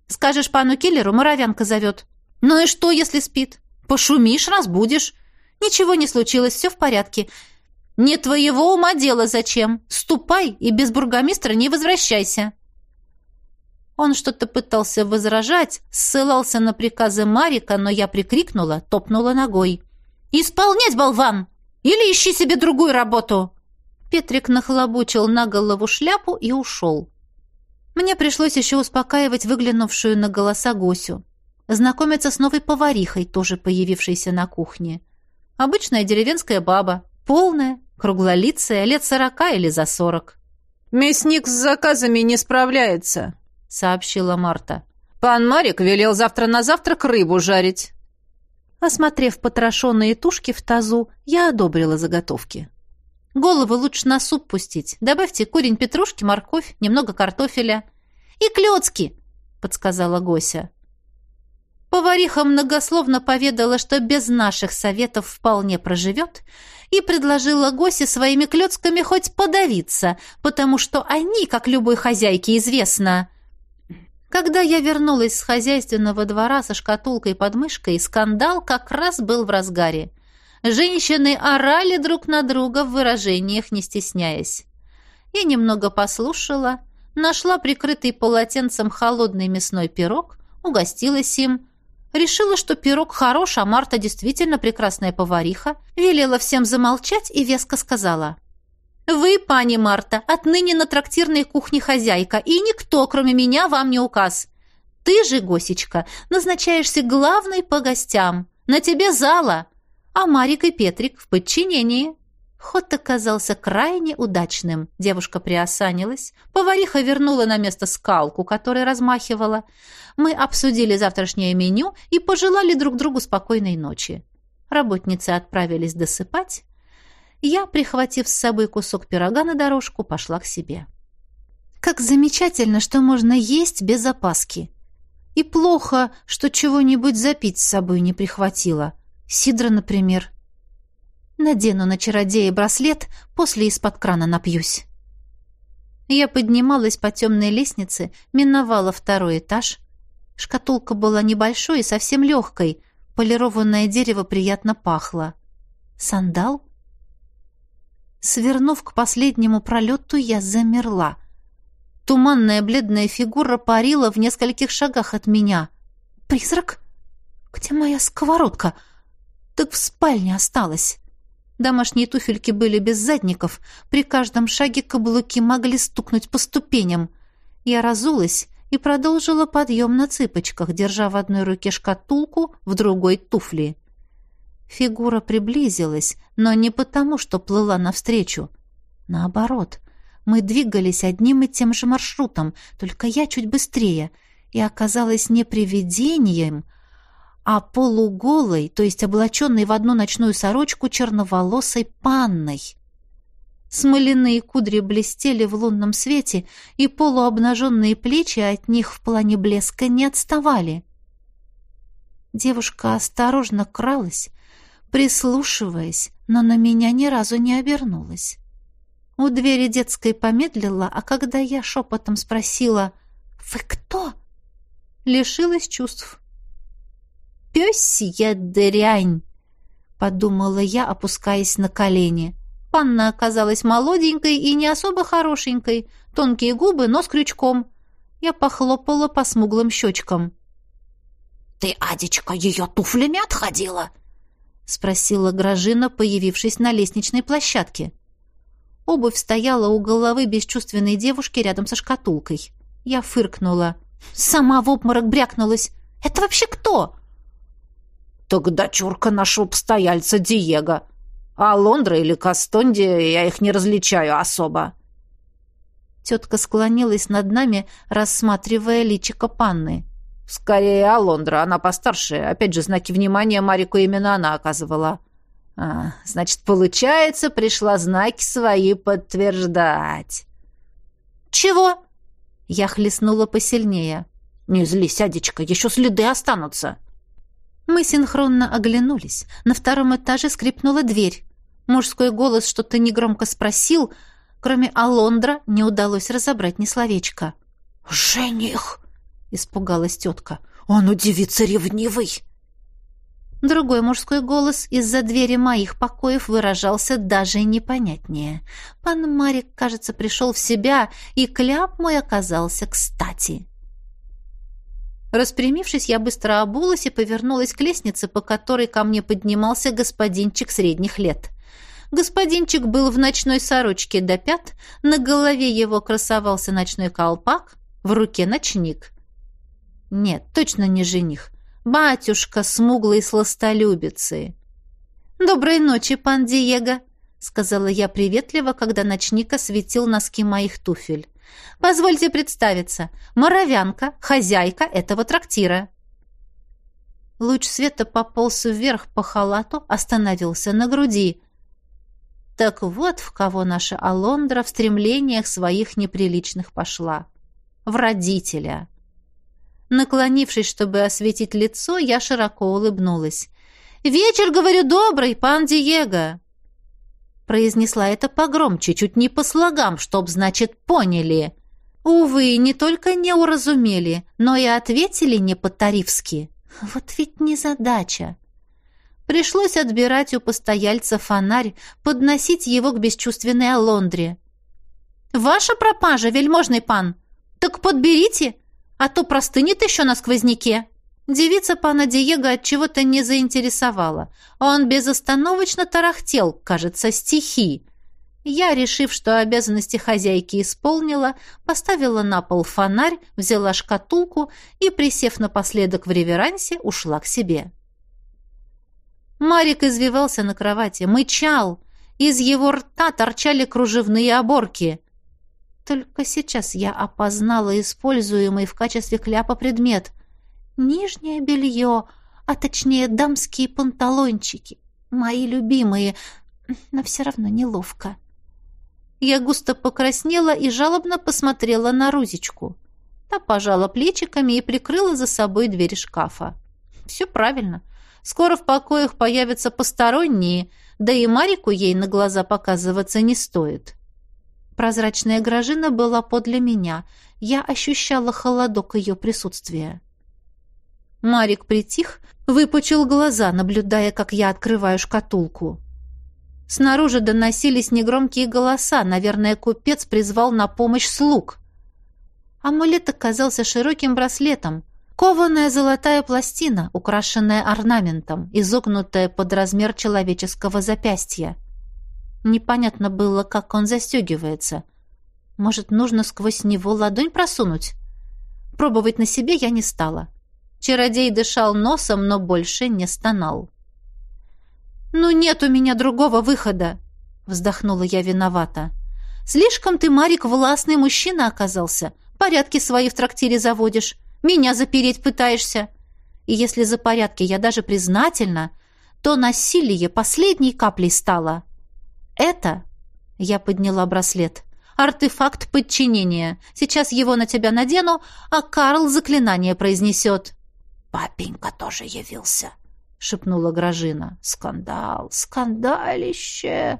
«Скажешь пану киллеру, муравянка зовет». «Ну и что, если спит? Пошумишь, разбудишь. Ничего не случилось, все в порядке. Не твоего ума дело зачем. Ступай и без бургомистра не возвращайся. Он что-то пытался возражать, ссылался на приказы Марика, но я прикрикнула, топнула ногой. «Исполнять, болван! Или ищи себе другую работу!» Петрик нахлобучил на голову шляпу и ушел. Мне пришлось еще успокаивать выглянувшую на голоса Госю. Знакомиться с новой поварихой, тоже появившейся на кухне. Обычная деревенская баба, полная, круглолицая, лет сорока или за сорок. «Мясник с заказами не справляется», — сообщила Марта. «Пан Марик велел завтра на завтрак рыбу жарить». Осмотрев потрошенные тушки в тазу, я одобрила заготовки. Головы лучше на суп пустить. Добавьте корень петрушки, морковь, немного картофеля. И клёцки, подсказала Гося. Повариха многословно поведала, что без наших советов вполне проживет, и предложила Госе своими клёцками хоть подавиться, потому что они, как любой хозяйке известно. Когда я вернулась с хозяйственного двора со шкатулкой под мышкой, скандал как раз был в разгаре. Женщины орали друг на друга в выражениях, не стесняясь. Я немного послушала, нашла прикрытый полотенцем холодный мясной пирог, угостилась им, решила, что пирог хорош, а Марта действительно прекрасная повариха, велела всем замолчать и веско сказала. «Вы, пани Марта, отныне на трактирной кухне хозяйка, и никто, кроме меня, вам не указ. Ты же, Госечка, назначаешься главной по гостям. На тебе зала, а Марик и Петрик в подчинении. Ход оказался крайне удачным. Девушка приосанилась, повариха вернула на место скалку, которой размахивала. Мы обсудили завтрашнее меню и пожелали друг другу спокойной ночи. Работницы отправились досыпать. Я, прихватив с собой кусок пирога на дорожку, пошла к себе. Как замечательно, что можно есть без опаски. И плохо, что чего-нибудь запить с собой не прихватила. Сидра, например. Надену на чародея браслет, после из-под крана напьюсь. Я поднималась по темной лестнице, миновала второй этаж. Шкатулка была небольшой и совсем легкой. Полированное дерево приятно пахло. Сандал? Свернув к последнему пролету, я замерла. Туманная бледная фигура парила в нескольких шагах от меня. «Призрак? Где моя сковородка?» так в спальне осталось. Домашние туфельки были без задников, при каждом шаге каблуки могли стукнуть по ступеням. Я разулась и продолжила подъем на цыпочках, держа в одной руке шкатулку, в другой — туфли. Фигура приблизилась, но не потому, что плыла навстречу. Наоборот, мы двигались одним и тем же маршрутом, только я чуть быстрее, и оказалась не привидением — а полуголой, то есть облаченной в одну ночную сорочку черноволосой панной. Смоляные кудри блестели в лунном свете, и полуобнаженные плечи от них в плане блеска не отставали. Девушка осторожно кралась, прислушиваясь, но на меня ни разу не обернулась. У двери детской помедлила, а когда я шепотом спросила «Вы кто?», лишилась чувств пёсья дрянь!» — подумала я, опускаясь на колени. Панна оказалась молоденькой и не особо хорошенькой. Тонкие губы, нос крючком. Я похлопала по смуглым щечкам. «Ты, Адечка, ее туфлями отходила?» — спросила Гражина, появившись на лестничной площадке. Обувь стояла у головы бесчувственной девушки рядом со шкатулкой. Я фыркнула. «Сама в обморок брякнулась. Это вообще кто?» «Так дочурка нашего постояльца Диего. А Лондра или Кастонди, я их не различаю особо». Тетка склонилась над нами, рассматривая личико панны. «Скорее Алондра, она постарше. Опять же, знаки внимания Марику именно она оказывала». А, «Значит, получается, пришла знаки свои подтверждать». «Чего?» Я хлестнула посильнее. «Не злись, Адечка, еще следы останутся». Мы синхронно оглянулись. На втором этаже скрипнула дверь. Мужской голос что-то негромко спросил. Кроме Алондра не удалось разобрать ни словечка. «Жених!» — испугалась тетка. «Он удивится ревнивый!» Другой мужской голос из-за двери моих покоев выражался даже непонятнее. Пан Марик, кажется, пришел в себя, и кляп мой оказался кстати. Распрямившись, я быстро обулась и повернулась к лестнице, по которой ко мне поднимался господинчик средних лет. Господинчик был в ночной сорочке до пят, на голове его красовался ночной колпак, в руке ночник. Нет, точно не жених. Батюшка смуглой сластолюбицы. «Доброй ночи, пан Диего», — сказала я приветливо, когда ночник осветил носки моих туфель. «Позвольте представиться. Моровянка, хозяйка этого трактира». Луч света пополз вверх по халату, остановился на груди. Так вот, в кого наша Алондра в стремлениях своих неприличных пошла. В родителя. Наклонившись, чтобы осветить лицо, я широко улыбнулась. «Вечер, говорю, добрый, пан Диего!» Произнесла это погромче, чуть не по слогам, чтоб, значит, поняли. Увы, не только не уразумели, но и ответили не по-тарифски. Вот ведь не задача. Пришлось отбирать у постояльца фонарь, подносить его к бесчувственной Алондре. «Ваша пропажа, вельможный пан! Так подберите, а то простынет еще на сквозняке». Девица пана Диего от чего-то не заинтересовала. Он безостановочно тарахтел, кажется, стихи. Я, решив, что обязанности хозяйки исполнила, поставила на пол фонарь, взяла шкатулку и, присев напоследок в реверансе, ушла к себе. Марик извивался на кровати, мычал. Из его рта торчали кружевные оборки. Только сейчас я опознала используемый в качестве кляпа предмет. Нижнее белье, а точнее дамские панталончики. Мои любимые, но все равно неловко. Я густо покраснела и жалобно посмотрела на Рузечку. Та пожала плечиками и прикрыла за собой дверь шкафа. Все правильно. Скоро в покоях появятся посторонние, да и Марику ей на глаза показываться не стоит. Прозрачная гражина была подле меня. Я ощущала холодок ее присутствия. Марик притих, выпучил глаза, наблюдая, как я открываю шкатулку. Снаружи доносились негромкие голоса. Наверное, купец призвал на помощь слуг. Амулет оказался широким браслетом. Кованая золотая пластина, украшенная орнаментом, изогнутая под размер человеческого запястья. Непонятно было, как он застегивается. Может, нужно сквозь него ладонь просунуть? Пробовать на себе я не стала. Чародей дышал носом, но больше не стонал. «Ну нет у меня другого выхода!» Вздохнула я виновата. «Слишком ты, Марик, властный мужчина оказался. Порядки свои в трактире заводишь. Меня запереть пытаешься. И если за порядки я даже признательна, то насилие последней каплей стало». «Это...» — я подняла браслет. «Артефакт подчинения. Сейчас его на тебя надену, а Карл заклинание произнесет». «Папенька тоже явился», — шепнула Гражина. «Скандал, скандалище!»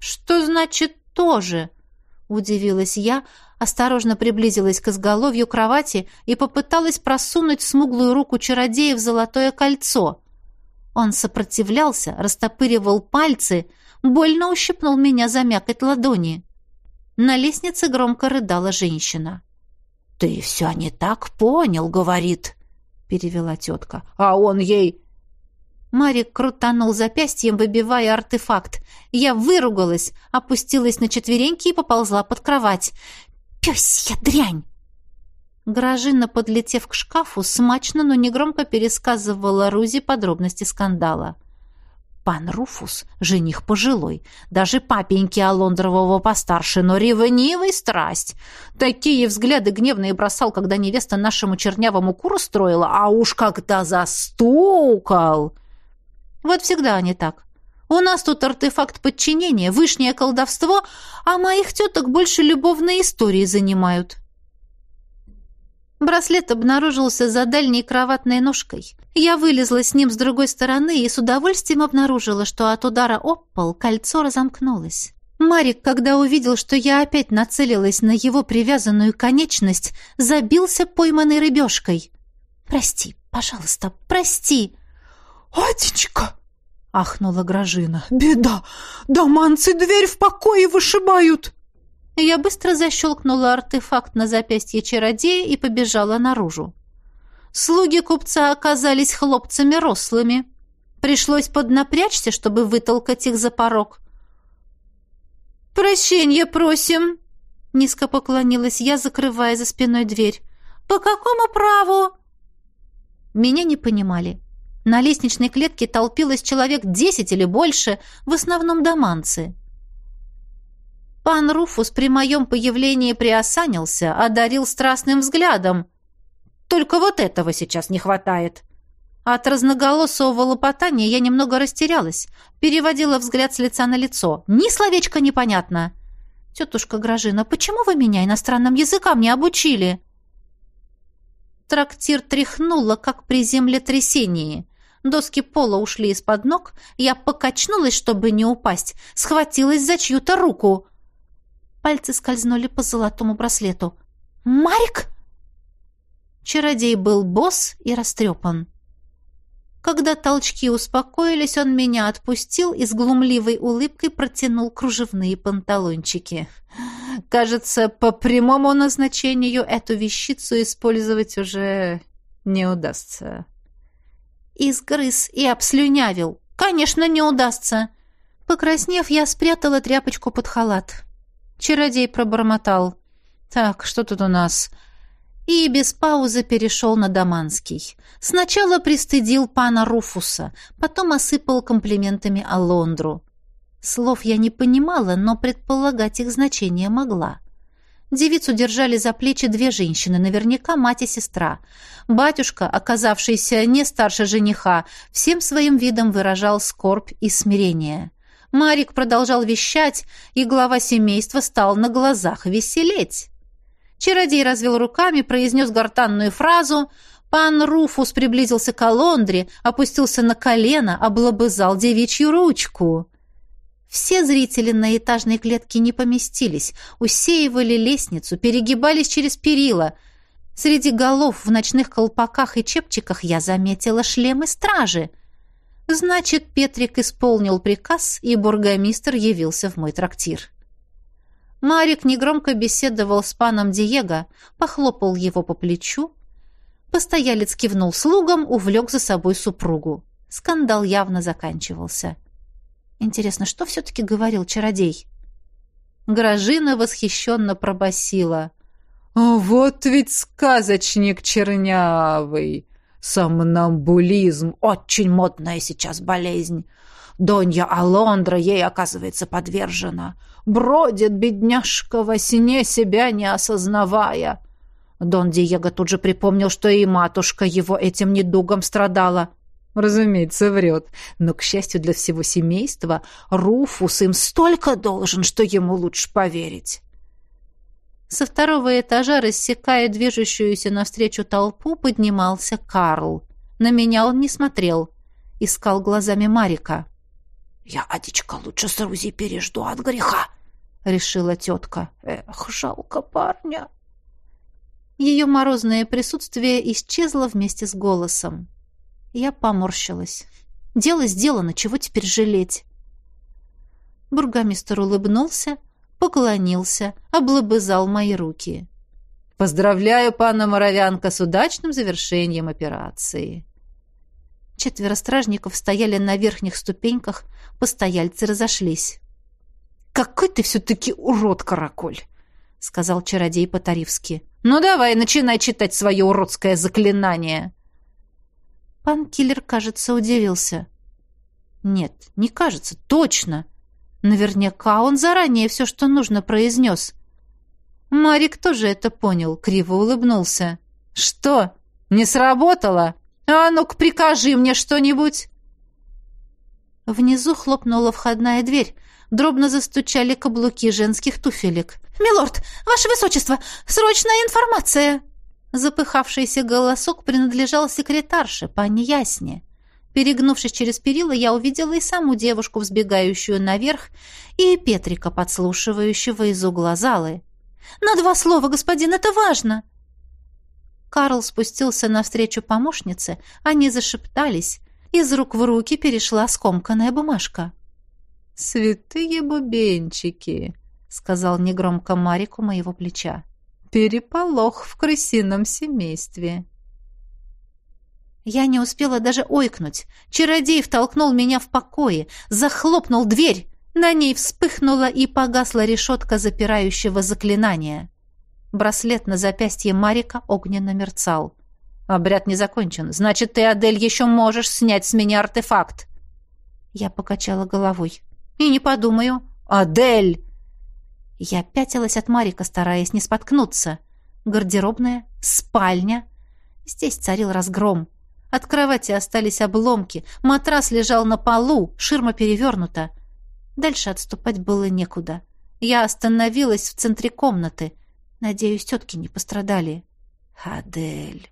«Что значит «тоже»?» — удивилась я, осторожно приблизилась к изголовью кровати и попыталась просунуть смуглую руку чародея в золотое кольцо. Он сопротивлялся, растопыривал пальцы — больно ущипнул меня за мякоть ладони. На лестнице громко рыдала женщина. «Ты все не так понял», — говорит, — перевела тетка. «А он ей...» Марик крутанул запястьем, выбивая артефакт. Я выругалась, опустилась на четвереньки и поползла под кровать. «Пёсья дрянь!» Гражина, подлетев к шкафу, смачно, но негромко пересказывала Рузи подробности скандала. Пан Руфус — жених пожилой, даже папеньки Алондрового постарше, но ревнивый страсть. Такие взгляды гневные бросал, когда невеста нашему чернявому куру строила, а уж когда застукал! Вот всегда они так. У нас тут артефакт подчинения, вышнее колдовство, а моих теток больше любовные истории занимают. Браслет обнаружился за дальней кроватной ножкой. Я вылезла с ним с другой стороны и с удовольствием обнаружила, что от удара об пол кольцо разомкнулось. Марик, когда увидел, что я опять нацелилась на его привязанную конечность, забился пойманной рыбешкой. «Прости, пожалуйста, прости!» «Адечка!» — ахнула Гражина. «Беда! Доманцы дверь в покое вышибают!» Я быстро защелкнула артефакт на запястье чародея и побежала наружу. Слуги купца оказались хлопцами рослыми. Пришлось поднапрячься, чтобы вытолкать их за порог. «Прощения просим!» — низко поклонилась я, закрывая за спиной дверь. «По какому праву?» Меня не понимали. На лестничной клетке толпилось человек десять или больше, в основном доманцы. Пан Руфус при моем появлении приосанился, одарил страстным взглядом. Только вот этого сейчас не хватает. От разноголосого лопотания я немного растерялась, переводила взгляд с лица на лицо. Ни словечко непонятно. «Тетушка Гражина, почему вы меня иностранным языкам не обучили?» Трактир тряхнуло, как при землетрясении. Доски пола ушли из-под ног, я покачнулась, чтобы не упасть, схватилась за чью-то руку. Пальцы скользнули по золотому браслету. «Марик!» Чародей был босс и растрепан. Когда толчки успокоились, он меня отпустил и с глумливой улыбкой протянул кружевные панталончики. Кажется, по прямому назначению эту вещицу использовать уже не удастся. Изгрыз и обслюнявил. Конечно, не удастся. Покраснев, я спрятала тряпочку под халат. Чародей пробормотал. «Так, что тут у нас?» И без паузы перешел на Даманский. Сначала пристыдил пана Руфуса, потом осыпал комплиментами Алондру. Слов я не понимала, но предполагать их значение могла. Девицу держали за плечи две женщины, наверняка мать и сестра. Батюшка, оказавшийся не старше жениха, всем своим видом выражал скорбь и смирение. Марик продолжал вещать, и глава семейства стал на глазах веселеть. Чародей развел руками, произнес гортанную фразу. Пан Руфус приблизился к Алондре, опустился на колено, облобызал девичью ручку. Все зрители на этажной клетке не поместились, усеивали лестницу, перегибались через перила. Среди голов в ночных колпаках и чепчиках я заметила шлемы стражи — Значит, Петрик исполнил приказ, и бургомистр явился в мой трактир. Марик негромко беседовал с паном Диего, похлопал его по плечу. Постоялец кивнул слугам, увлек за собой супругу. Скандал явно заканчивался. Интересно, что все-таки говорил чародей? Гражина восхищенно пробасила. «Вот ведь сказочник чернявый! Сомнамбулизм — очень модная сейчас болезнь. Донья Алондра ей, оказывается, подвержена. Бродит бедняжка во сне, себя не осознавая. Дон Диего тут же припомнил, что и матушка его этим недугом страдала. Разумеется, врет. Но, к счастью для всего семейства, Руфус им столько должен, что ему лучше поверить. Со второго этажа, рассекая движущуюся навстречу толпу, поднимался Карл. На меня он не смотрел. Искал глазами Марика. «Я, Адичка, лучше с Рузи пережду от греха», — решила тетка. «Эх, жалко парня». Ее морозное присутствие исчезло вместе с голосом. Я поморщилась. «Дело сделано, чего теперь жалеть?» Бургомистр улыбнулся, поклонился, облобызал мои руки. «Поздравляю, пана Моровянка, с удачным завершением операции!» Четверо стражников стояли на верхних ступеньках, постояльцы разошлись. «Какой ты все-таки урод, Караколь!» — сказал чародей по-тарифски. «Ну давай, начинай читать свое уродское заклинание!» Пан Киллер, кажется, удивился. «Нет, не кажется, точно!» Наверняка он заранее все, что нужно, произнес. Марик тоже это понял, криво улыбнулся. «Что, не сработало? А ну-ка, прикажи мне что-нибудь!» Внизу хлопнула входная дверь. Дробно застучали каблуки женских туфелек. «Милорд, ваше высочество, срочная информация!» Запыхавшийся голосок принадлежал секретарше, пане Ясне. Перегнувшись через перила, я увидела и саму девушку, взбегающую наверх, и Петрика, подслушивающего из угла залы. «На два слова, господин, это важно!» Карл спустился навстречу помощнице, они зашептались, Из рук в руки перешла скомканная бумажка. «Святые бубенчики!» — сказал негромко Марику моего плеча. «Переполох в крысином семействе!» Я не успела даже ойкнуть. Чародей втолкнул меня в покое, захлопнул дверь. На ней вспыхнула и погасла решетка запирающего заклинания. Браслет на запястье Марика огненно мерцал. «Обряд не закончен. Значит, ты, Адель, еще можешь снять с меня артефакт». Я покачала головой. «И не подумаю». «Адель!» Я пятилась от Марика, стараясь не споткнуться. Гардеробная, спальня. Здесь царил разгром. От кровати остались обломки, матрас лежал на полу, ширма перевернута. Дальше отступать было некуда. Я остановилась в центре комнаты. Надеюсь, тетки не пострадали. «Адель!»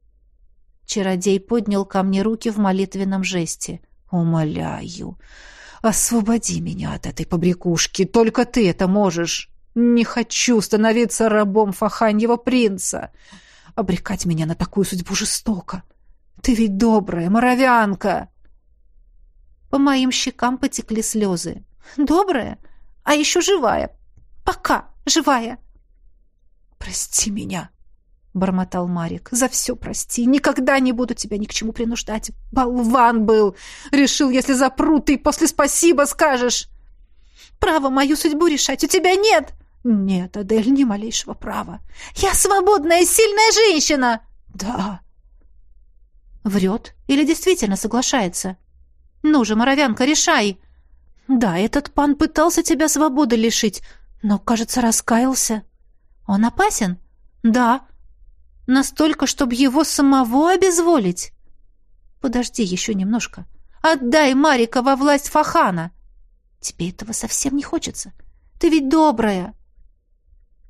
Чародей поднял ко мне руки в молитвенном жесте. «Умоляю, освободи меня от этой побрякушки. Только ты это можешь. Не хочу становиться рабом Фаханьего принца. Обрекать меня на такую судьбу жестоко. Ты ведь добрая, моровянка!» По моим щекам потекли слезы. «Добрая? А еще живая. Пока живая!» «Прости меня!» — бормотал Марик. «За все прости. Никогда не буду тебя ни к чему принуждать. Болван был! Решил, если запру, ты после спасибо скажешь!» «Право мою судьбу решать у тебя нет!» «Нет, Адель, ни малейшего права. Я свободная, сильная женщина!» «Да, Врет или действительно соглашается? Ну же, моровянка, решай. Да, этот пан пытался тебя свободы лишить, но, кажется, раскаялся. Он опасен? Да. Настолько, чтобы его самого обезволить? Подожди еще немножко. Отдай Марика во власть Фахана. Тебе этого совсем не хочется. Ты ведь добрая.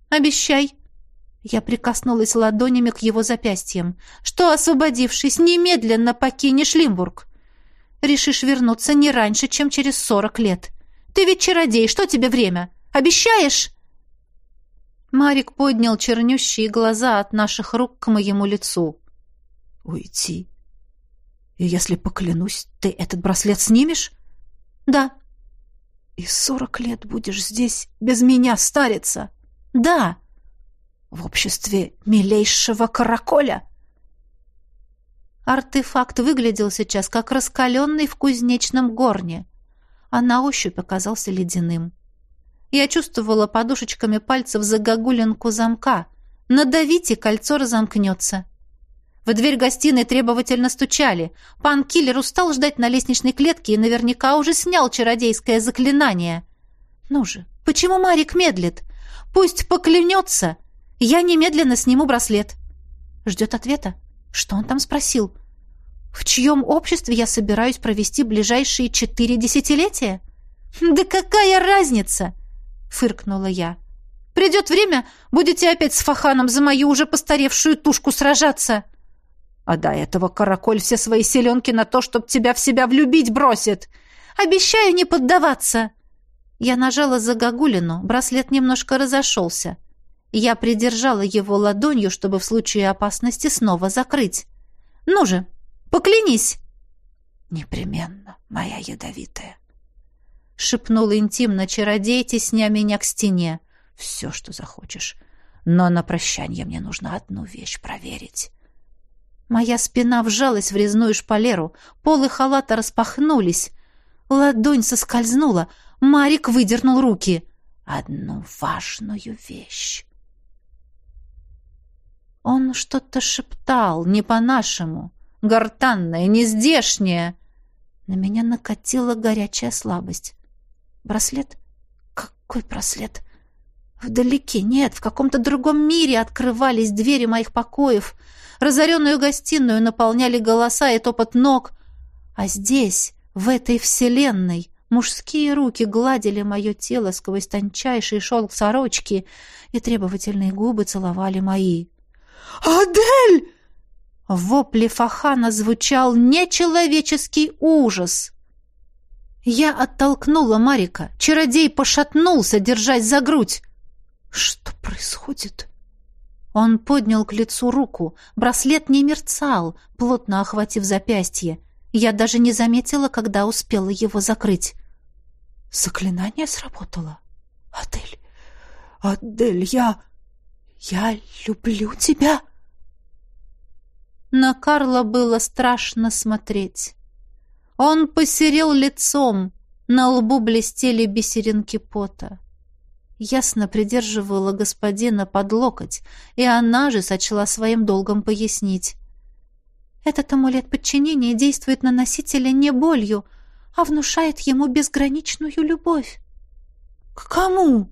Обещай, я прикоснулась ладонями к его запястьям. «Что, освободившись, немедленно покинешь Лимбург? Решишь вернуться не раньше, чем через сорок лет. Ты ведь чародей, что тебе время? Обещаешь?» Марик поднял чернющие глаза от наших рук к моему лицу. «Уйти? И если поклянусь, ты этот браслет снимешь?» «Да». «И сорок лет будешь здесь без меня стариться?» «Да». В обществе милейшего караколя. Артефакт выглядел сейчас как раскаленный в кузнечном горне, а на ощупь оказался ледяным. Я чувствовала подушечками пальцев загогулинку замка. Надавите, кольцо разомкнется. В дверь гостиной требовательно стучали. Пан Киллер устал ждать на лестничной клетке и наверняка уже снял чародейское заклинание. Ну же, почему Марик медлит? Пусть поклянется, я немедленно сниму браслет. Ждет ответа. Что он там спросил? В чьем обществе я собираюсь провести ближайшие четыре десятилетия? Да какая разница? Фыркнула я. Придет время, будете опять с Фаханом за мою уже постаревшую тушку сражаться. А до этого караколь все свои селенки на то, чтоб тебя в себя влюбить бросит. Обещаю не поддаваться. Я нажала за Гагулину, браслет немножко разошелся. Я придержала его ладонью, чтобы в случае опасности снова закрыть. «Ну же, поклянись!» «Непременно, моя ядовитая!» Шепнул интимно чародей, тесня меня к стене. «Все, что захочешь. Но на прощание мне нужно одну вещь проверить». Моя спина вжалась в резную шпалеру, полы халата распахнулись. Ладонь соскользнула, Марик выдернул руки. «Одну важную вещь». Он что-то шептал, не по-нашему, гортанное, нездешнее. На меня накатила горячая слабость. Браслет? Какой браслет? Вдалеке, нет, в каком-то другом мире открывались двери моих покоев. Разоренную гостиную наполняли голоса и топот ног. А здесь, в этой вселенной, мужские руки гладили мое тело сквозь тончайший шелк сорочки, и требовательные губы целовали мои. «Адель!» В вопле Фахана звучал нечеловеческий ужас. Я оттолкнула Марика. Чародей пошатнулся, держась за грудь. «Что происходит?» Он поднял к лицу руку. Браслет не мерцал, плотно охватив запястье. Я даже не заметила, когда успела его закрыть. Заклинание сработало. Адель, Адель, я... я люблю тебя. На Карла было страшно смотреть. Он посерел лицом, на лбу блестели бисеринки пота. Ясно придерживала господина под локоть, и она же сочла своим долгом пояснить. Этот амулет подчинения действует на носителя не болью, а внушает ему безграничную любовь. К кому?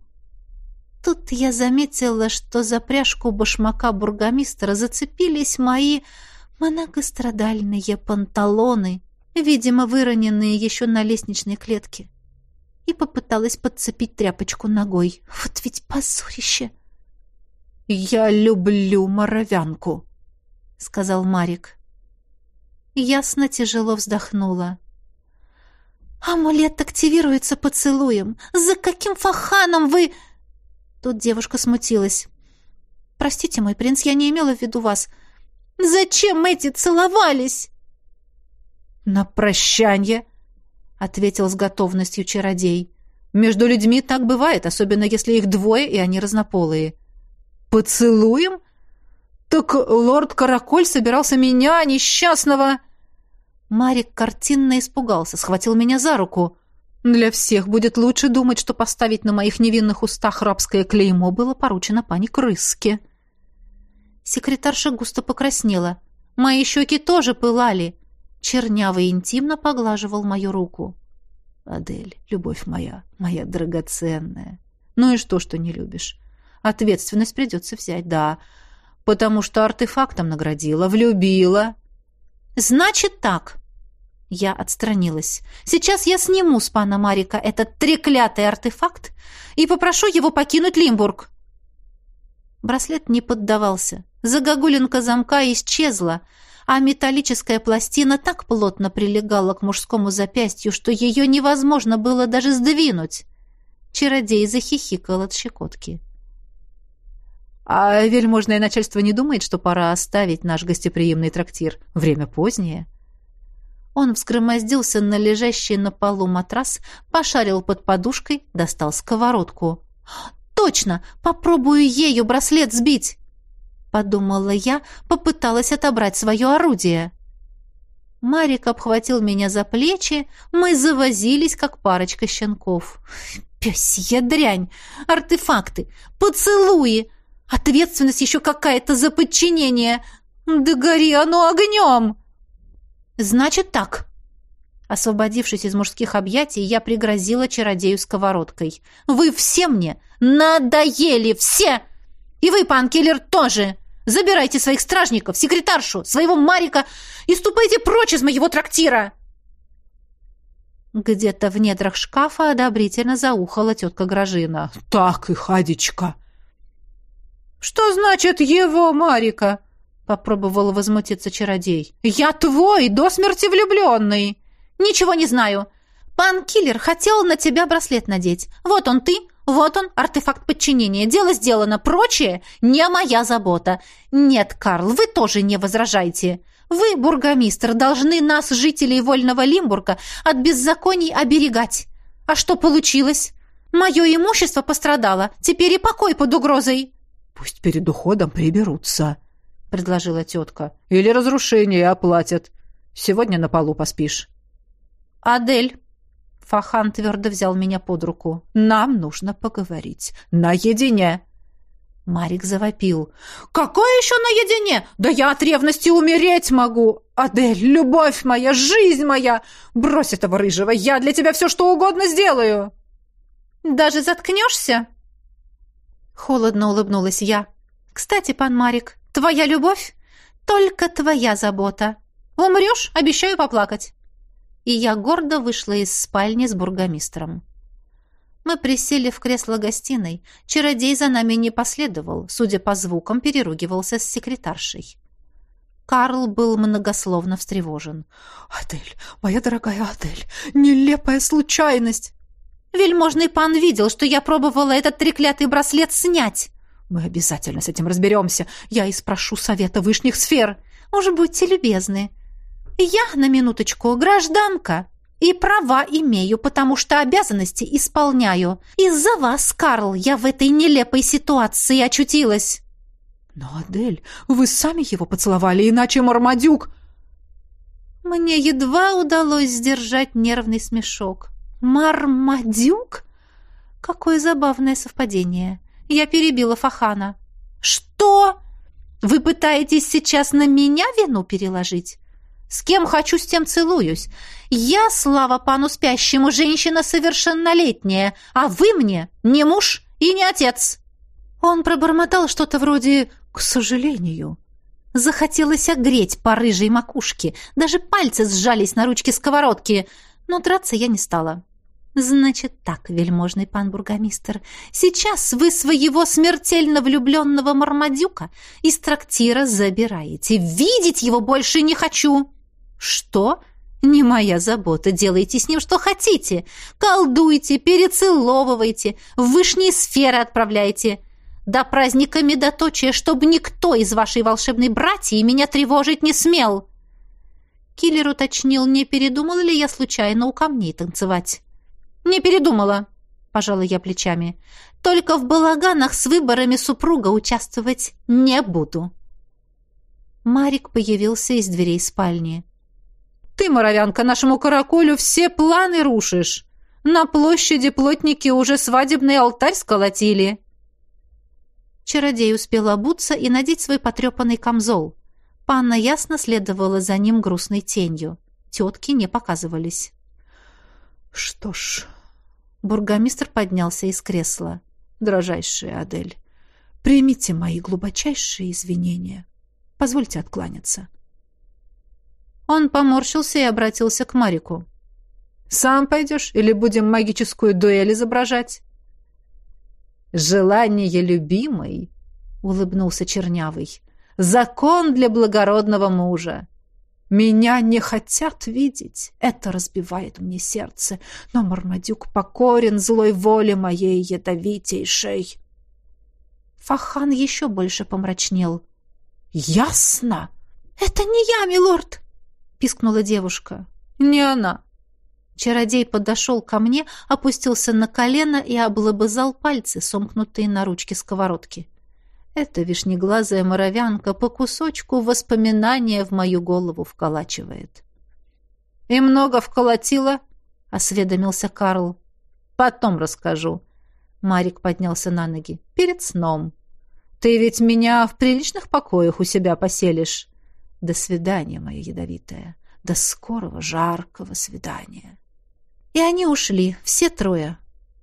Тут я заметила, что за пряжку башмака бургомистра зацепились мои многострадальные панталоны, видимо, выроненные еще на лестничной клетке, и попыталась подцепить тряпочку ногой. Вот ведь позорище! «Я люблю моровянку», — сказал Марик. Ясно тяжело вздохнула. «Амулет активируется поцелуем. За каким фаханом вы...» Тут девушка смутилась. «Простите, мой принц, я не имела в виду вас. Зачем эти целовались?» «На прощанье», — ответил с готовностью чародей. «Между людьми так бывает, особенно если их двое, и они разнополые». «Поцелуем? Так лорд Караколь собирался меня, несчастного...» Марик картинно испугался, схватил меня за руку. Для всех будет лучше думать, что поставить на моих невинных устах рабское клеймо было поручено пани Крыске. Секретарша густо покраснела. Мои щеки тоже пылали. Чернявый интимно поглаживал мою руку. «Адель, любовь моя, моя драгоценная. Ну и что, что не любишь? Ответственность придется взять, да, потому что артефактом наградила, влюбила». «Значит так», я отстранилась. «Сейчас я сниму с пана Марика этот треклятый артефакт и попрошу его покинуть Лимбург». Браслет не поддавался. Загогулинка замка исчезла, а металлическая пластина так плотно прилегала к мужскому запястью, что ее невозможно было даже сдвинуть. Чародей захихикал от щекотки. «А вельможное начальство не думает, что пора оставить наш гостеприимный трактир? Время позднее». Он взгромоздился на лежащий на полу матрас, пошарил под подушкой, достал сковородку. «Точно! Попробую ею браслет сбить!» Подумала я, попыталась отобрать свое орудие. Марик обхватил меня за плечи, мы завозились, как парочка щенков. «Пёсья дрянь! Артефакты! Поцелуи! Ответственность еще какая-то за подчинение! Да гори оно огнем!» «Значит так». Освободившись из мужских объятий, я пригрозила чародею сковородкой. «Вы все мне надоели, все! И вы, пан Киллер, тоже! Забирайте своих стражников, секретаршу, своего Марика и ступайте прочь из моего трактира!» Где-то в недрах шкафа одобрительно заухала тетка Грожина. «Так и Хадичка!» «Что значит его Марика?» Попробовал возмутиться чародей. «Я твой, до смерти влюбленный!» «Ничего не знаю. Пан Киллер хотел на тебя браслет надеть. Вот он ты, вот он, артефакт подчинения. Дело сделано. Прочее не моя забота. Нет, Карл, вы тоже не возражайте. Вы, бургомистр, должны нас, жителей Вольного Лимбурга, от беззаконий оберегать. А что получилось? Мое имущество пострадало. Теперь и покой под угрозой». «Пусть перед уходом приберутся», — предложила тетка. «Или разрушение оплатят. Сегодня на полу поспишь». «Адель!» Фахан твердо взял меня под руку. «Нам нужно поговорить. Наедине!» Марик завопил. «Какое еще наедине? Да я от ревности умереть могу! Адель, любовь моя, жизнь моя! Брось этого рыжего, я для тебя все что угодно сделаю!» «Даже заткнешься?» Холодно улыбнулась я. «Кстати, пан Марик, Твоя любовь — только твоя забота. Умрешь — обещаю поплакать». И я гордо вышла из спальни с бургомистром. Мы присели в кресло гостиной. Чародей за нами не последовал, судя по звукам, переругивался с секретаршей. Карл был многословно встревожен. «Адель, моя дорогая Адель, нелепая случайность!» «Вельможный пан видел, что я пробовала этот треклятый браслет снять!» Мы обязательно с этим разберемся. Я и спрошу совета вышних сфер. Уж будьте любезны. Я, на минуточку, гражданка, и права имею, потому что обязанности исполняю. Из-за вас, Карл, я в этой нелепой ситуации очутилась». «Но, Адель, вы сами его поцеловали, иначе Мармадюк...» Мне едва удалось сдержать нервный смешок. «Мармадюк?» Какое забавное совпадение. Я перебила Фахана. «Что? Вы пытаетесь сейчас на меня вину переложить? С кем хочу, с тем целуюсь. Я, слава пану спящему, женщина совершеннолетняя, а вы мне не муж и не отец». Он пробормотал что-то вроде «к сожалению». Захотелось огреть по рыжей макушке, даже пальцы сжались на ручке сковородки, но драться я не стала. «Значит так, вельможный пан бургомистр, сейчас вы своего смертельно влюбленного Мармадюка из трактира забираете. Видеть его больше не хочу!» «Что?» «Не моя забота. Делайте с ним что хотите. Колдуйте, перецеловывайте, в вышние сферы отправляйте. До праздника медоточия, чтобы никто из вашей волшебной братьи меня тревожить не смел!» Киллер уточнил, не передумала ли я случайно у камней танцевать. «Не передумала», — пожала я плечами. «Только в балаганах с выборами супруга участвовать не буду». Марик появился из дверей спальни. «Ты, моровянка, нашему караколю все планы рушишь. На площади плотники уже свадебный алтарь сколотили». Чародей успел обуться и надеть свой потрепанный камзол. Панна ясно следовала за ним грустной тенью. Тетки не показывались. «Что ж...» Бургомистр поднялся из кресла. «Дрожайшая Адель, примите мои глубочайшие извинения. Позвольте откланяться». Он поморщился и обратился к Марику. «Сам пойдешь или будем магическую дуэль изображать?» «Желание любимой», — улыбнулся Чернявый, — «закон для благородного мужа. Меня не хотят видеть. Это разбивает мне сердце. Но Мармадюк покорен злой воле моей ядовитейшей. Фахан еще больше помрачнел. «Ясно!» «Это не я, милорд!» — пискнула девушка. «Не она!» Чародей подошел ко мне, опустился на колено и облобызал пальцы, сомкнутые на ручке сковородки. Эта вишнеглазая моровянка по кусочку воспоминания в мою голову вколачивает. «И много вколотила?» — осведомился Карл. «Потом расскажу». Марик поднялся на ноги. «Перед сном. Ты ведь меня в приличных покоях у себя поселишь. До свидания, моя ядовитая. До скорого жаркого свидания». И они ушли, все трое,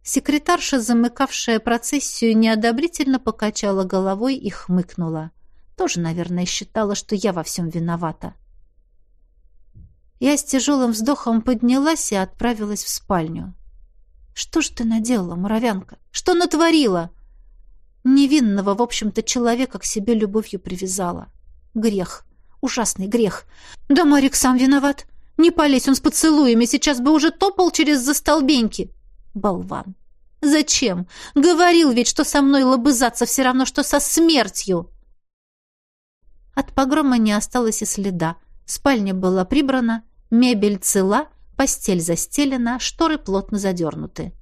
Секретарша, замыкавшая процессию, неодобрительно покачала головой и хмыкнула. Тоже, наверное, считала, что я во всем виновата. Я с тяжелым вздохом поднялась и отправилась в спальню. «Что ж ты наделала, муравянка? Что натворила?» Невинного, в общем-то, человека к себе любовью привязала. Грех. Ужасный грех. Да Марик сам виноват. Не полезь он с поцелуями, сейчас бы уже топал через застолбеньки. Болван. Зачем? Говорил ведь, что со мной лобызаться все равно, что со смертью. От погрома не осталось и следа. Спальня была прибрана, мебель цела, постель застелена, шторы плотно задернуты.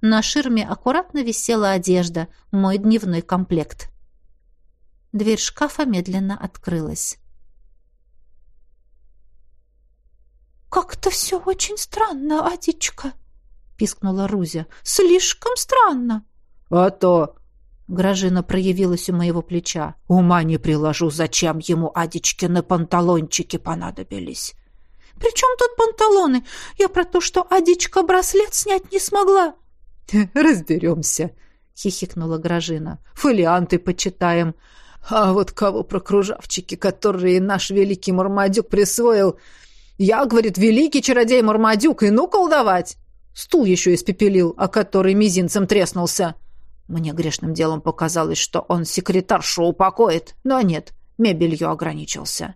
На ширме аккуратно висела одежда, мой дневной комплект. Дверь шкафа медленно открылась. «Как-то все очень странно, Адичка», — пискнула Рузя. «Слишком странно». «А то...» Гражина проявилась у моего плеча. «Ума не приложу, зачем ему Адичкины панталончики понадобились». «При чем тут панталоны? Я про то, что Адичка браслет снять не смогла». <laughs> «Разберемся», — хихикнула Гражина. «Фолианты почитаем. А вот кого про кружавчики, которые наш великий Мармадюк присвоил? Я, говорит, великий чародей Мармадюк, и ну колдовать!» Стул еще испепелил, о который мизинцем треснулся. Мне грешным делом показалось, что он секретаршу упокоит, но нет, мебелью ограничился.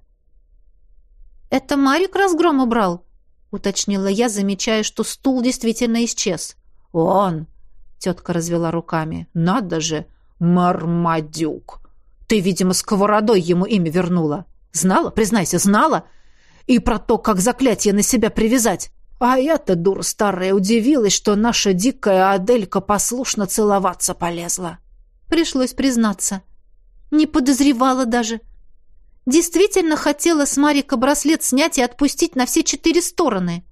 «Это Марик разгром убрал?» — уточнила я, замечая, что стул действительно исчез. «Он!» — тетка развела руками. «Надо же! Мармадюк! Ты, видимо, сковородой ему имя вернула. Знала? Признайся, знала? И про то, как заклятие на себя привязать. А я-то, дура старая, удивилась, что наша дикая Аделька послушно целоваться полезла. Пришлось признаться. Не подозревала даже. Действительно хотела с Марика браслет снять и отпустить на все четыре стороны.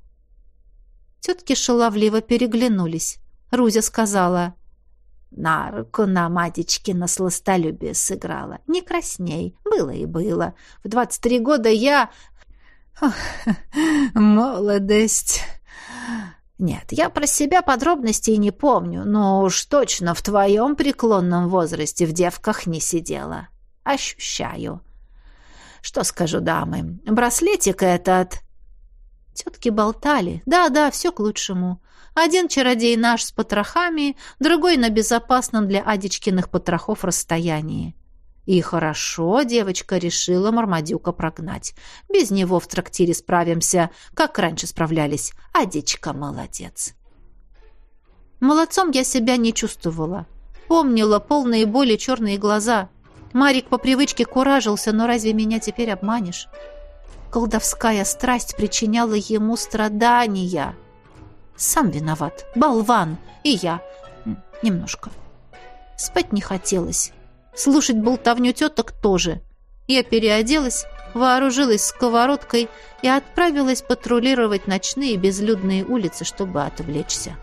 Тетки шаловливо переглянулись. Рузя сказала... На руку на матечке на сластолюбие сыграла. Не красней. Было и было. В двадцать три года я... Молодость... Нет, я про себя подробностей не помню, но уж точно в твоем преклонном возрасте в девках не сидела. Ощущаю. Что скажу, дамы, браслетик этот... Тетки болтали. Да-да, все к лучшему. Один чародей наш с потрохами, другой на безопасном для Адичкиных потрохов расстоянии. И хорошо девочка решила Мармадюка прогнать. Без него в трактире справимся, как раньше справлялись. Адичка молодец. Молодцом я себя не чувствовала. Помнила полные боли черные глаза. Марик по привычке куражился, но разве меня теперь обманешь? Колдовская страсть причиняла ему страдания. Сам виноват, болван, и я немножко. Спать не хотелось. Слушать болтовню теток тоже. Я переоделась, вооружилась сковородкой и отправилась патрулировать ночные безлюдные улицы, чтобы отвлечься.